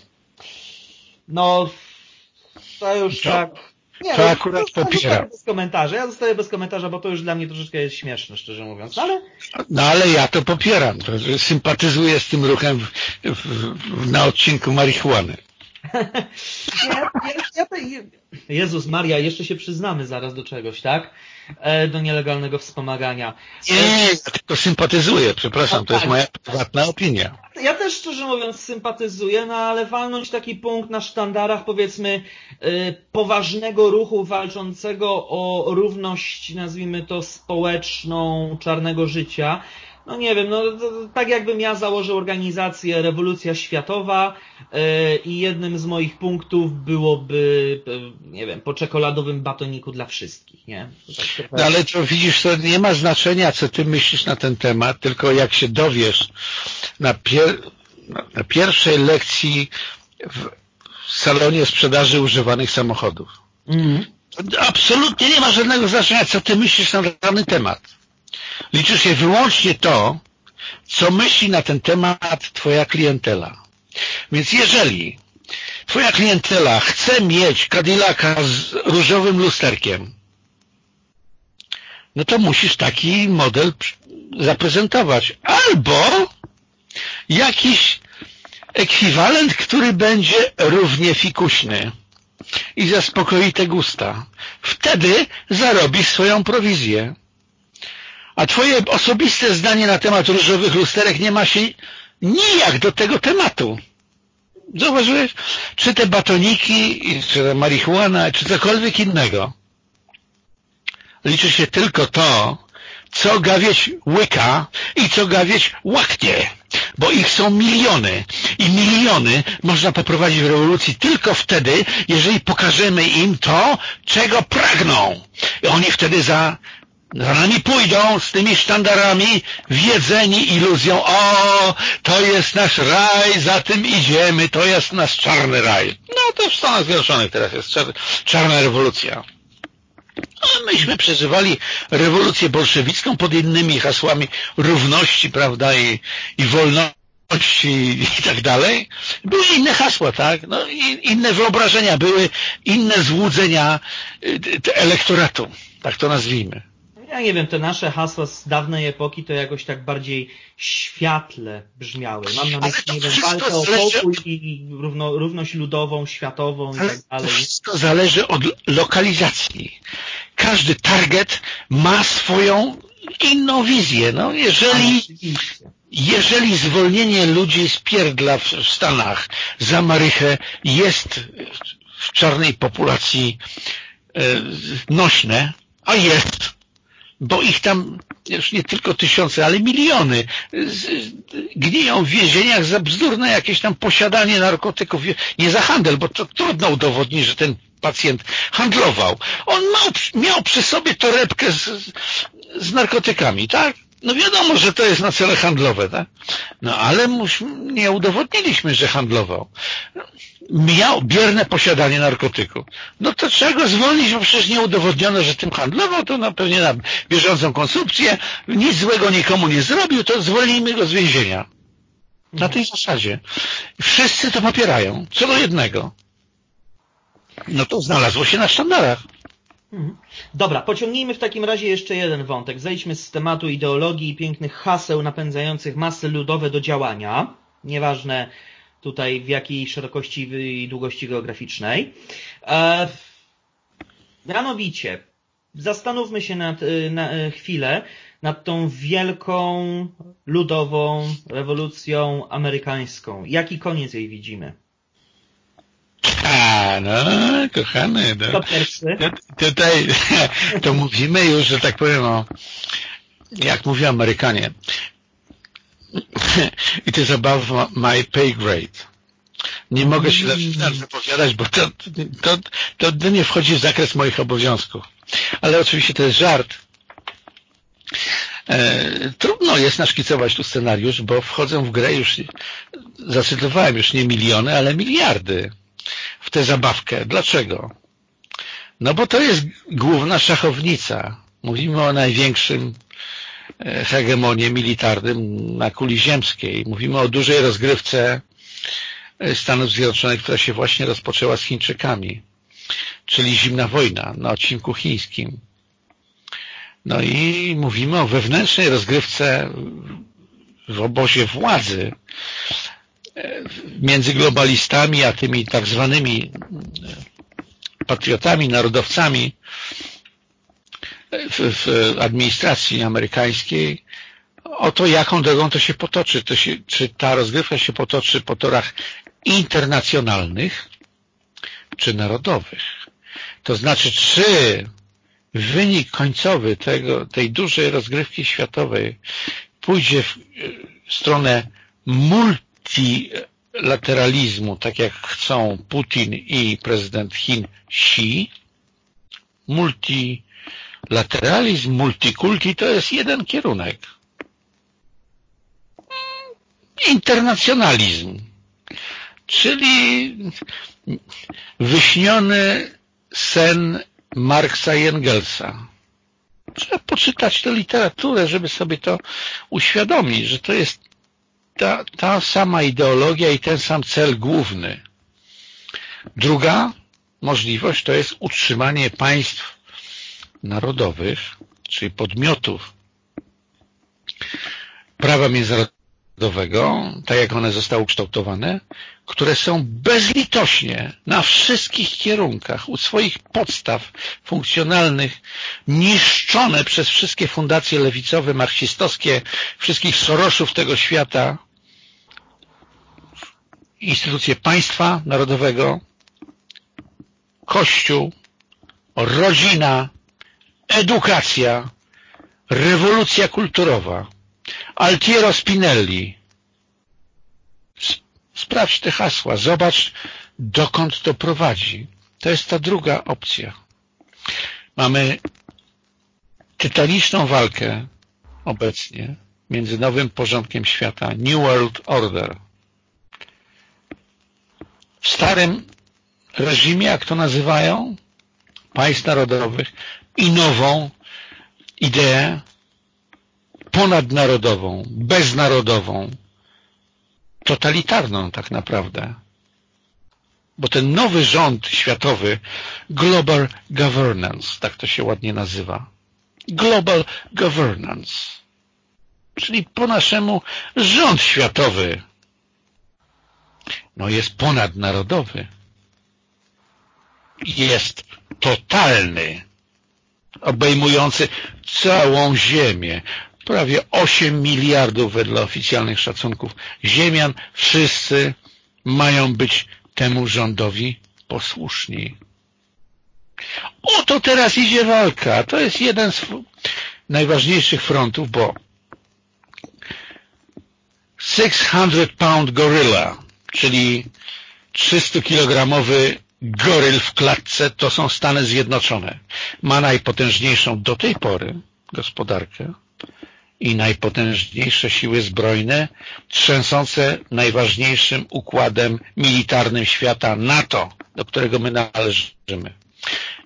No, to już to, tak. Nie, to no, akurat to, popieram. bez komentarza. Ja zostaję bez komentarza, bo to już dla mnie troszeczkę jest śmieszne, szczerze mówiąc. No, ale... No ale ja to popieram. Sympatyzuję z tym ruchem w, w, w, na odcinku marihuany. Ja, ja, ja, Jezus Maria, jeszcze się przyznamy zaraz do czegoś, tak? E, do nielegalnego wspomagania. Nie, ja tylko sympatyzuję, przepraszam, to jest tak. moja prywatna opinia. Ja też szczerze mówiąc sympatyzuję, no ale walnąć taki punkt na sztandarach powiedzmy e, poważnego ruchu walczącego o równość, nazwijmy to społeczną, czarnego życia, no nie wiem, no tak jakbym ja założył organizację Rewolucja Światowa yy, i jednym z moich punktów byłoby, yy, nie wiem, po czekoladowym batoniku dla wszystkich, nie? Tak no ale to widzisz, to nie ma znaczenia, co ty myślisz na ten temat, tylko jak się dowiesz na, pier na pierwszej lekcji w salonie sprzedaży używanych samochodów. Mm. Absolutnie nie ma żadnego znaczenia, co ty myślisz na dany temat. Liczy się wyłącznie to, co myśli na ten temat Twoja klientela. Więc jeżeli Twoja klientela chce mieć Cadillaca z różowym lusterkiem, no to musisz taki model zaprezentować. Albo jakiś ekwiwalent, który będzie równie fikuśny i zaspokoi te gusta. Wtedy zarobisz swoją prowizję. A twoje osobiste zdanie na temat różowych lusterek nie ma się nijak do tego tematu. Zauważyłeś? Czy te batoniki, czy ta marihuana, czy cokolwiek innego. Liczy się tylko to, co gawieć łyka i co gawieć łaknie, bo ich są miliony i miliony można poprowadzić w rewolucji tylko wtedy, jeżeli pokażemy im to, czego pragną. I oni wtedy za za nami pójdą z tymi sztandarami wiedzeni iluzją, o, to jest nasz raj, za tym idziemy, to jest nasz czarny raj. No to w Stanach Zjednoczonych teraz jest czarna rewolucja. A myśmy przeżywali rewolucję bolszewicką pod innymi hasłami równości, prawda, i, i wolności i tak dalej. Były inne hasła, tak? No, inne wyobrażenia, były inne złudzenia y, elektoratu, tak to nazwijmy ja nie wiem, te nasze hasła z dawnej epoki to jakoś tak bardziej światle brzmiały. Mam na myśli, nie wiem, walkę o pokój i równo, równość ludową, światową i tak dalej. To wszystko zależy od lokalizacji. Każdy target ma swoją inną wizję. No, jeżeli, jeżeli zwolnienie z pierdla w Stanach za marychę jest w czarnej populacji e, nośne, a jest, bo ich tam już nie tylko tysiące, ale miliony gniją w więzieniach za bzdurne jakieś tam posiadanie narkotyków, nie za handel, bo to trudno udowodnić, że ten pacjent handlował. On miał, miał przy sobie torebkę z, z narkotykami, tak? No wiadomo, że to jest na cele handlowe, tak? No ale nie udowodniliśmy, że handlował miał bierne posiadanie narkotyku. No to trzeba go zwolnić, bo przecież nie udowodniono, że tym handlował, to na pewnie na bieżącą konsumpcję, nic złego nikomu nie zrobił, to zwolnijmy go z więzienia. Na tej zasadzie. Wszyscy to popierają, co do jednego. No to znalazło się na sztandarach. Mhm. Dobra, pociągnijmy w takim razie jeszcze jeden wątek. Zejdźmy z tematu ideologii i pięknych haseł napędzających masy ludowe do działania. Nieważne, tutaj w jakiej szerokości i długości geograficznej. E, mianowicie, zastanówmy się nad, e, na e, chwilę nad tą wielką ludową rewolucją amerykańską. Jaki koniec jej widzimy? A, no, kochany. No. To pierwszy. Tutaj [LAUGHS] to mówimy już, że tak powiem, o, jak mówią Amerykanie, it is above my pay grade. Nie mogę się mm. wypowiadać, bo to, to, to, nie wchodzi w zakres moich obowiązków. Ale oczywiście to jest żart. E, trudno jest naszkicować tu scenariusz, bo wchodzą w grę już, zacytowałem już nie miliony, ale miliardy w tę zabawkę. Dlaczego? No bo to jest główna szachownica. Mówimy o największym E, hegemonie militarnym na kuli ziemskiej. Mówimy o dużej rozgrywce e, Stanów Zjednoczonych, która się właśnie rozpoczęła z Chińczykami, czyli zimna wojna na odcinku chińskim. No i mówimy o wewnętrznej rozgrywce w obozie władzy między globalistami a tymi tak zwanymi patriotami, narodowcami w, w administracji amerykańskiej o to, jaką drogą to się potoczy. To się, czy ta rozgrywka się potoczy po torach internacjonalnych, czy narodowych. To znaczy, czy wynik końcowy tego, tej dużej rozgrywki światowej pójdzie w stronę multilateralizmu, tak jak chcą Putin i prezydent Chin Xi. Multilateralizm, multikulti to jest jeden kierunek. Internacjonalizm, czyli wyśniony sen Marksa i Engelsa. Trzeba poczytać tę literaturę, żeby sobie to uświadomić, że to jest ta, ta sama ideologia i ten sam cel główny. Druga możliwość to jest utrzymanie państw narodowych, czyli podmiotów prawa międzynarodowego, tak jak one zostały ukształtowane, które są bezlitośnie na wszystkich kierunkach u swoich podstaw funkcjonalnych niszczone przez wszystkie fundacje lewicowe, marksistowskie, wszystkich Soroszów tego świata, instytucje państwa narodowego, kościół, rodzina, edukacja, rewolucja kulturowa, Altiero Spinelli. Sprawdź te hasła, zobacz dokąd to prowadzi. To jest ta druga opcja. Mamy tytaniczną walkę obecnie między nowym porządkiem świata, New World Order, starym reżimie, jak to nazywają, państw narodowych i nową ideę ponadnarodową, beznarodową, totalitarną tak naprawdę. Bo ten nowy rząd światowy, Global Governance, tak to się ładnie nazywa, Global Governance, czyli po naszemu rząd światowy, no jest ponadnarodowy. Jest totalny, obejmujący całą Ziemię. Prawie 8 miliardów wedle oficjalnych szacunków ziemian. Wszyscy mają być temu rządowi posłuszni. Oto teraz idzie walka. To jest jeden z najważniejszych frontów, bo 600 pound gorilla czyli 300-kilogramowy goryl w klatce to są Stany Zjednoczone. Ma najpotężniejszą do tej pory gospodarkę i najpotężniejsze siły zbrojne, trzęsące najważniejszym układem militarnym świata NATO, do którego my należymy.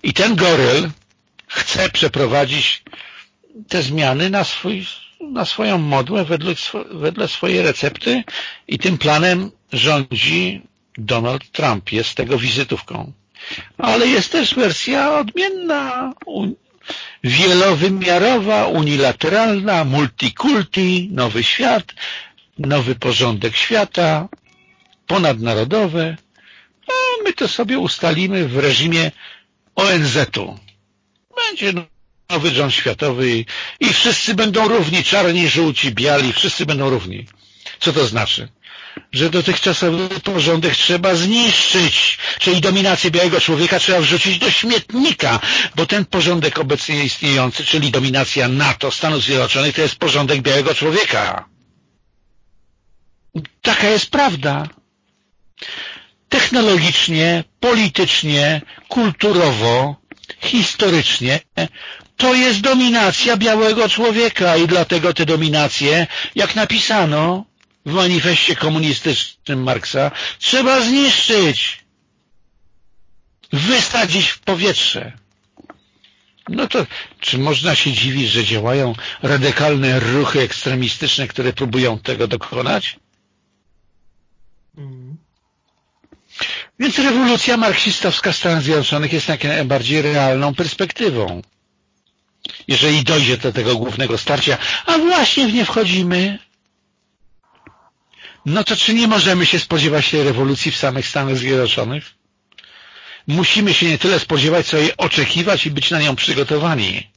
I ten goryl chce przeprowadzić te zmiany na, swój, na swoją modłę, wedle, wedle swojej recepty i tym planem rządzi Donald Trump, jest tego wizytówką. Ale jest też wersja odmienna, wielowymiarowa, unilateralna, multikulti, nowy świat, nowy porządek świata, ponadnarodowy. No, my to sobie ustalimy w reżimie ONZ-u. Będzie nowy rząd światowy i wszyscy będą równi, czarni, żółci, biali, wszyscy będą równi. Co to znaczy? Że dotychczasowy porządek trzeba zniszczyć, czyli dominację białego człowieka trzeba wrzucić do śmietnika, bo ten porządek obecnie istniejący, czyli dominacja NATO, Stanów Zjednoczonych, to jest porządek białego człowieka. Taka jest prawda. Technologicznie, politycznie, kulturowo, historycznie to jest dominacja białego człowieka i dlatego te dominacje, jak napisano, w manifestie komunistycznym Marksa trzeba zniszczyć, wysadzić w powietrze. No to czy można się dziwić, że działają radykalne ruchy ekstremistyczne, które próbują tego dokonać? Mm. Więc rewolucja marksistowska Stanów Zjednoczonych jest jak najbardziej realną perspektywą. Jeżeli dojdzie do tego głównego starcia, a właśnie w nie wchodzimy, No to czy nie możemy się spodziewać tej rewolucji w samych Stanach Zjednoczonych? Musimy się nie tyle spodziewać, co jej oczekiwać i być na nią przygotowani.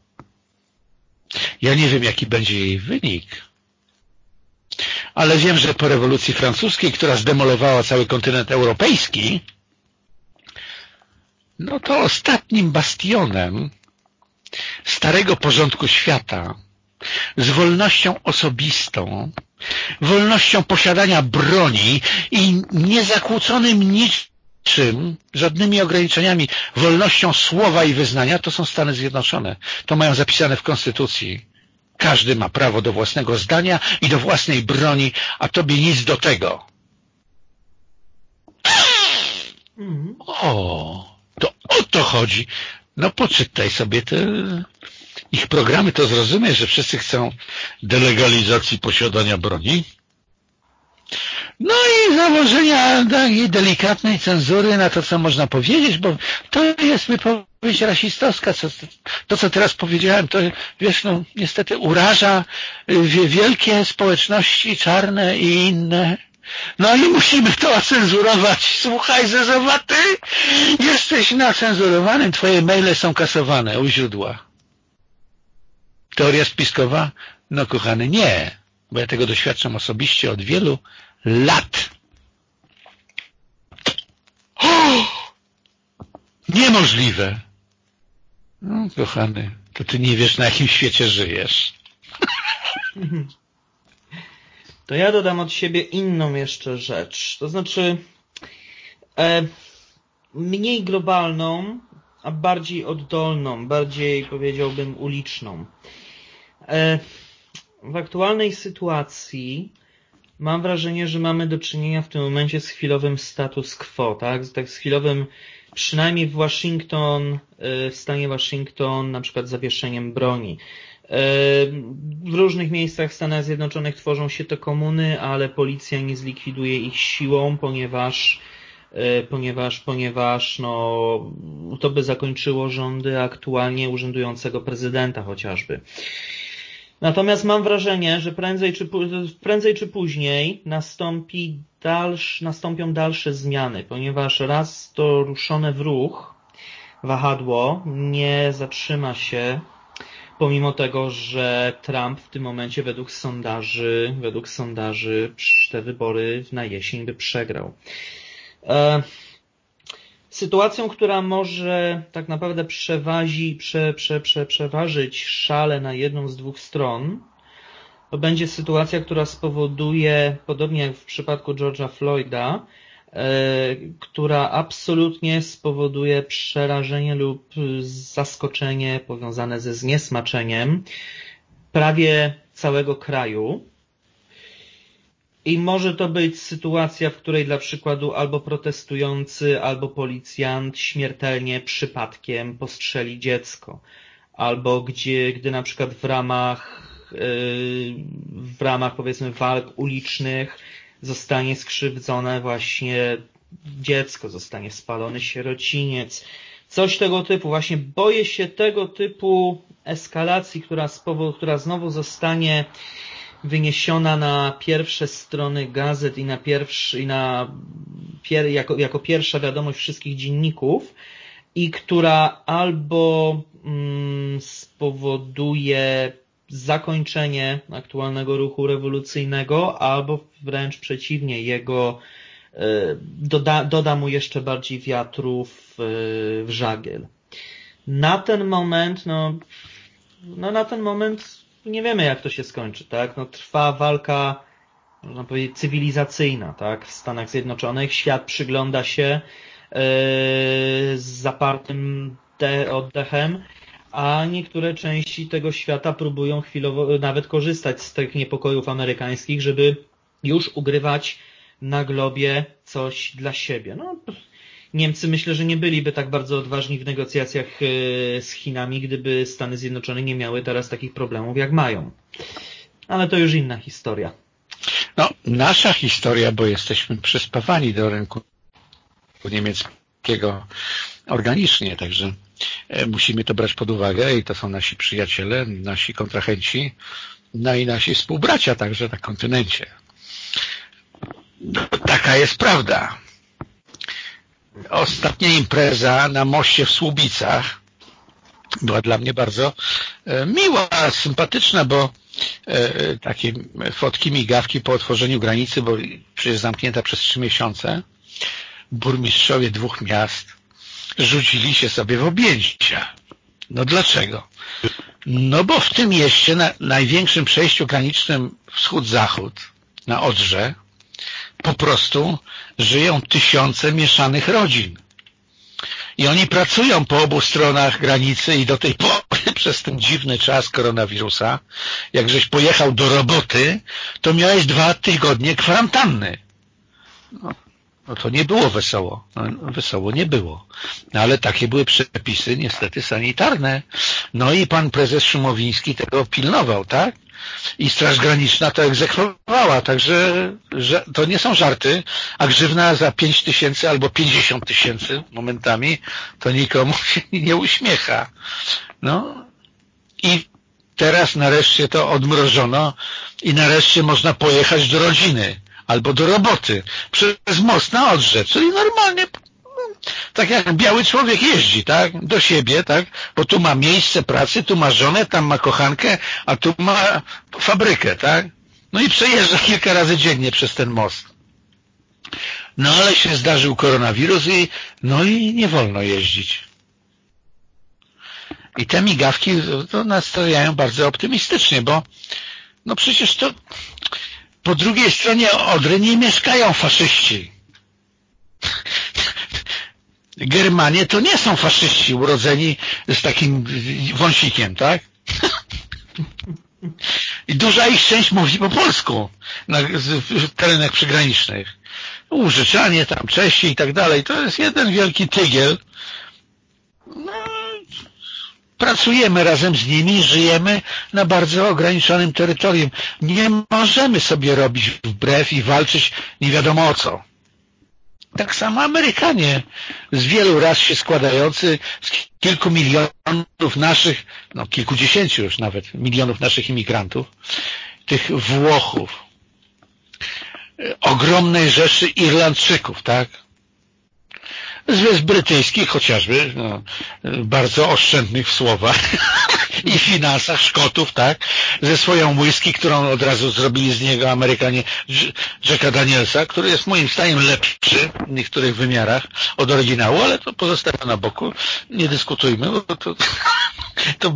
Ja nie wiem, jaki będzie jej wynik. Ale wiem, że po rewolucji francuskiej, która zdemolowała cały kontynent europejski, no to ostatnim bastionem starego porządku świata z wolnością osobistą, wolnością posiadania broni i niezakłóconym niczym, żadnymi ograniczeniami, wolnością słowa i wyznania, to są Stany Zjednoczone. To mają zapisane w Konstytucji. Każdy ma prawo do własnego zdania i do własnej broni, a tobie nic do tego. Mhm. O, to o to chodzi. No poczytaj sobie te ich programy, to zrozumiesz, że wszyscy chcą delegalizacji posiadania broni. No i założenia takiej delikatnej cenzury na to, co można powiedzieć, bo to jest wypowiedź rasistowska. Co, to, co teraz powiedziałem, to wiesz, no niestety uraża wielkie społeczności czarne i inne. No i musimy to ocenzurować. Słuchaj, Zezowaty, jesteś nacenzurowanym, twoje maile są kasowane u źródła. Teoria spiskowa? No kochany, nie, bo ja tego doświadczam osobiście od wielu lat. O! [GASPS] Niemożliwe. No, kochany, to ty nie wiesz, na jakim świecie żyjesz. [LAUGHS] To ja dodam od siebie inną jeszcze rzecz. To znaczy e, mniej globalną, a bardziej oddolną, bardziej powiedziałbym uliczną. E, w aktualnej sytuacji mam wrażenie, że mamy do czynienia w tym momencie z chwilowym status quo, tak? Tak z chwilowym, przynajmniej w Waszyngton, e, w stanie Waszyngton, na przykład zawieszeniem broni. E, w różnych miejscach w Stanach Zjednoczonych tworzą się te komuny, ale policja nie zlikwiduje ich siłą, ponieważ ponieważ, ponieważ no, to by zakończyło rządy aktualnie urzędującego prezydenta chociażby. Natomiast mam wrażenie, że prędzej czy, prędzej czy później nastąpi dalsz, nastąpią dalsze zmiany, ponieważ raz to ruszone w ruch wahadło nie zatrzyma się pomimo tego, że Trump w tym momencie według sondaży, według sondaży te wybory na jesień by przegrał. Sytuacją, która może tak naprawdę przewazi, prze, prze, prze, przeważyć szale na jedną z dwóch stron, to będzie sytuacja, która spowoduje, podobnie jak w przypadku George'a Floyda, e, która absolutnie spowoduje przerażenie lub zaskoczenie powiązane ze zniesmaczeniem prawie całego kraju, i może to być sytuacja, w której dla przykładu albo protestujący, albo policjant śmiertelnie przypadkiem postrzeli dziecko. Albo gdzie, gdy na przykład w ramach, yy, w ramach powiedzmy walk ulicznych zostanie skrzywdzone właśnie dziecko, zostanie spalony sierociniec. Coś tego typu. Właśnie boję się tego typu eskalacji, która, która znowu zostanie wyniesiona na pierwsze strony gazet i na pierwszy, i na pier, jako, jako pierwsza wiadomość wszystkich dzienników i która albo mm, spowoduje zakończenie aktualnego ruchu rewolucyjnego, albo wręcz przeciwnie, jego e, doda, doda mu jeszcze bardziej wiatru w, w żagiel. Na ten moment, no, no na ten moment nie wiemy jak to się skończy, tak? No, trwa walka, można powiedzieć, cywilizacyjna, tak? W Stanach Zjednoczonych świat przygląda się yy, z zapartym de oddechem, a niektóre części tego świata próbują chwilowo nawet korzystać z tych niepokojów amerykańskich, żeby już ugrywać na globie coś dla siebie. No, Niemcy myślę, że nie byliby tak bardzo odważni w negocjacjach e, z Chinami, gdyby Stany Zjednoczone nie miały teraz takich problemów, jak mają. Ale to już inna historia. No, nasza historia, bo jesteśmy przyspawani do rynku niemieckiego organicznie, także e, musimy to brać pod uwagę i to są nasi przyjaciele, nasi kontrahenci, no i nasi współbracia także na kontynencie. No, taka jest prawda. Ostatnia impreza na moście w Słubicach była dla mnie bardzo e, miła, sympatyczna, bo e, takie fotki, migawki po otworzeniu granicy, bo przecież zamknięta przez trzy miesiące, burmistrzowie dwóch miast rzucili się sobie w objęcia. No dlaczego? No bo w tym mieście, na największym przejściu granicznym wschód-zachód, na Odrze, po prostu żyją tysiące mieszanych rodzin. I oni pracują po obu stronach granicy i do tej pory [LAUGHS] przez ten dziwny czas koronawirusa, jak żeś pojechał do roboty, to miałeś dwa tygodnie kwarantanny. No, no to nie było wesoło. No, wesoło nie było. No ale takie były przepisy niestety sanitarne. No i pan prezes Szumowiński tego pilnował, tak? I Straż Graniczna to egzekwowała, także że to nie są żarty, a grzywna za 5 tysięcy albo 50 tysięcy momentami to nikomu się [LAUGHS] nie uśmiecha. No i teraz nareszcie to odmrożono i nareszcie można pojechać do rodziny albo do roboty przez most na Odrze, czyli normalnie tak jak biały człowiek jeździ, tak, do siebie, tak, bo tu ma miejsce pracy, tu ma żonę, tam ma kochankę, a tu ma fabrykę, tak, no i przejeżdża [LAUGHS] kilka razy dziennie przez ten most. No ale się zdarzył koronawirus i, no i nie wolno jeździć. I te migawki to nastawiają bardzo optymistycznie, bo no przecież to po drugiej stronie Odry nie mieszkają faszyści. Germanie to nie są faszyści urodzeni z takim wąsikiem, tak? I duża ich część mówi po polsku na w terenach przygranicznych. Użyczanie tam, Czesi i tak dalej. To jest jeden wielki tygiel. No, pracujemy razem z nimi, żyjemy na bardzo ograniczonym terytorium. Nie możemy sobie robić wbrew i walczyć nie wiadomo o co. Tak samo Amerykanie, z wielu raz się składający, z kilku milionów naszych, no kilkudziesięciu już nawet milionów naszych imigrantów, tych Włochów, ogromnej rzeszy Irlandczyków, tak? z Brytyjskich chociażby, no, bardzo oszczędnych w słowach [LAUGHS] i finansach Szkotów, tak, ze swoją whisky, którą od razu zrobili z niego Amerykanie Jacka Danielsa, który jest moim zdaniem lepszy w niektórych wymiarach od oryginału, ale to pozostawiam na boku, nie dyskutujmy, bo to, [LAUGHS] to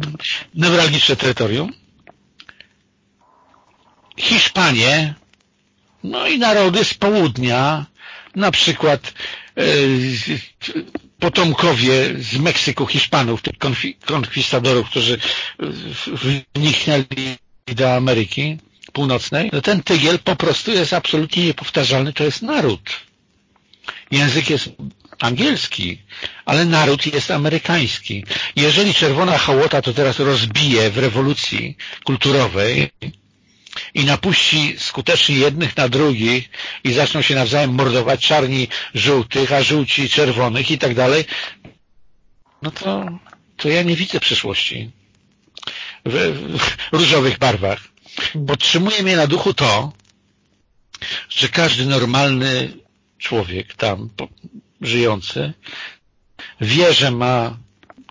newralgiczne terytorium. Hiszpanie, no i narody z południa, na przykład e, potomkowie z Meksyku, Hiszpanów, tych konkwistadorów, którzy wniknęli do Ameryki Północnej, no ten tygiel po prostu jest absolutnie niepowtarzalny, to jest naród. Język jest angielski, ale naród jest amerykański. Jeżeli czerwona hołota to teraz rozbije w rewolucji kulturowej, i napuści skutecznie jednych na drugich i zaczną się nawzajem mordować czarni żółtych, a żółci czerwonych i tak dalej, no to, to ja nie widzę przyszłości w, w różowych barwach. Podtrzymuje mnie na duchu to, że każdy normalny człowiek tam żyjący wie, że ma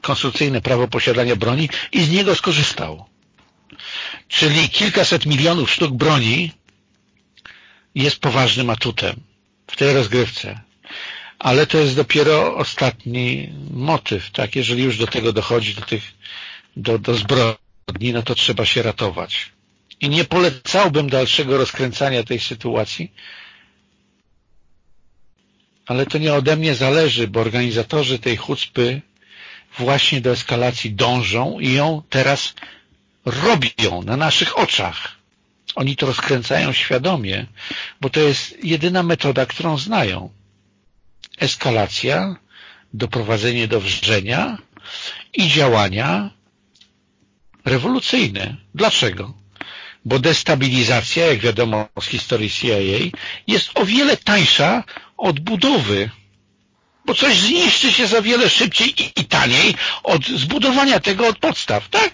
konstytucyjne prawo posiadania broni i z niego skorzystał czyli kilkaset milionów sztuk broni jest poważnym atutem w tej rozgrywce. Ale to jest dopiero ostatni motyw, tak? Jeżeli już do tego dochodzi, do tych, do, do zbrodni, no to trzeba się ratować. I nie polecałbym dalszego rozkręcania tej sytuacji, ale to nie ode mnie zależy, bo organizatorzy tej chucpy właśnie do eskalacji dążą i ją teraz robią na naszych oczach. Oni to rozkręcają świadomie, bo to jest jedyna metoda, którą znają. Eskalacja, doprowadzenie do wrzenia i działania rewolucyjne. Dlaczego? Bo destabilizacja, jak wiadomo z historii CIA, jest o wiele tańsza od budowy. Bo coś zniszczy się za wiele szybciej i, i taniej od zbudowania tego od podstaw, tak?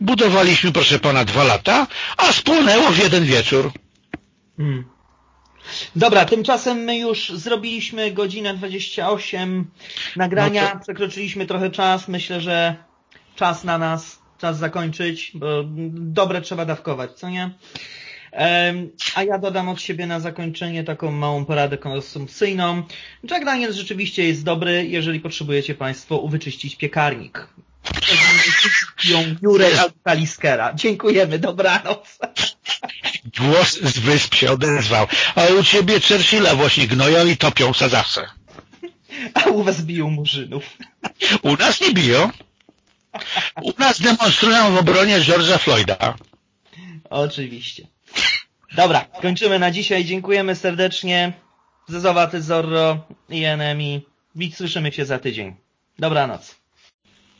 Budowaliśmy, proszę pana, dwa lata, a spłonęło w jeden wieczór. Hmm. Dobra, tymczasem my już zrobiliśmy godzinę 28 nagrania, no to... przekroczyliśmy trochę czas. Myślę, że czas na nas, czas zakończyć, bo dobre trzeba dawkować, co nie? A ja dodam od siebie na zakończenie taką małą poradę konsumpcyjną. Jack Daniels rzeczywiście jest dobry, jeżeli potrzebujecie Państwo uwyczyścić piekarnik. Piją Jurek albo Kaliskera. Dziękujemy, dobranoc. Głos z wysp się odezwał. A u ciebie Churchilla właśnie gnoją i topią za zawsze. A u was biją murzynów. U nas nie biją. U nas demonstrują w obronie George'a Floyda. Oczywiście. Dobra, kończymy na dzisiaj. Dziękujemy serdecznie. Zezowaty Zorro i Enemy. Widz, słyszymy się za tydzień. Dobranoc.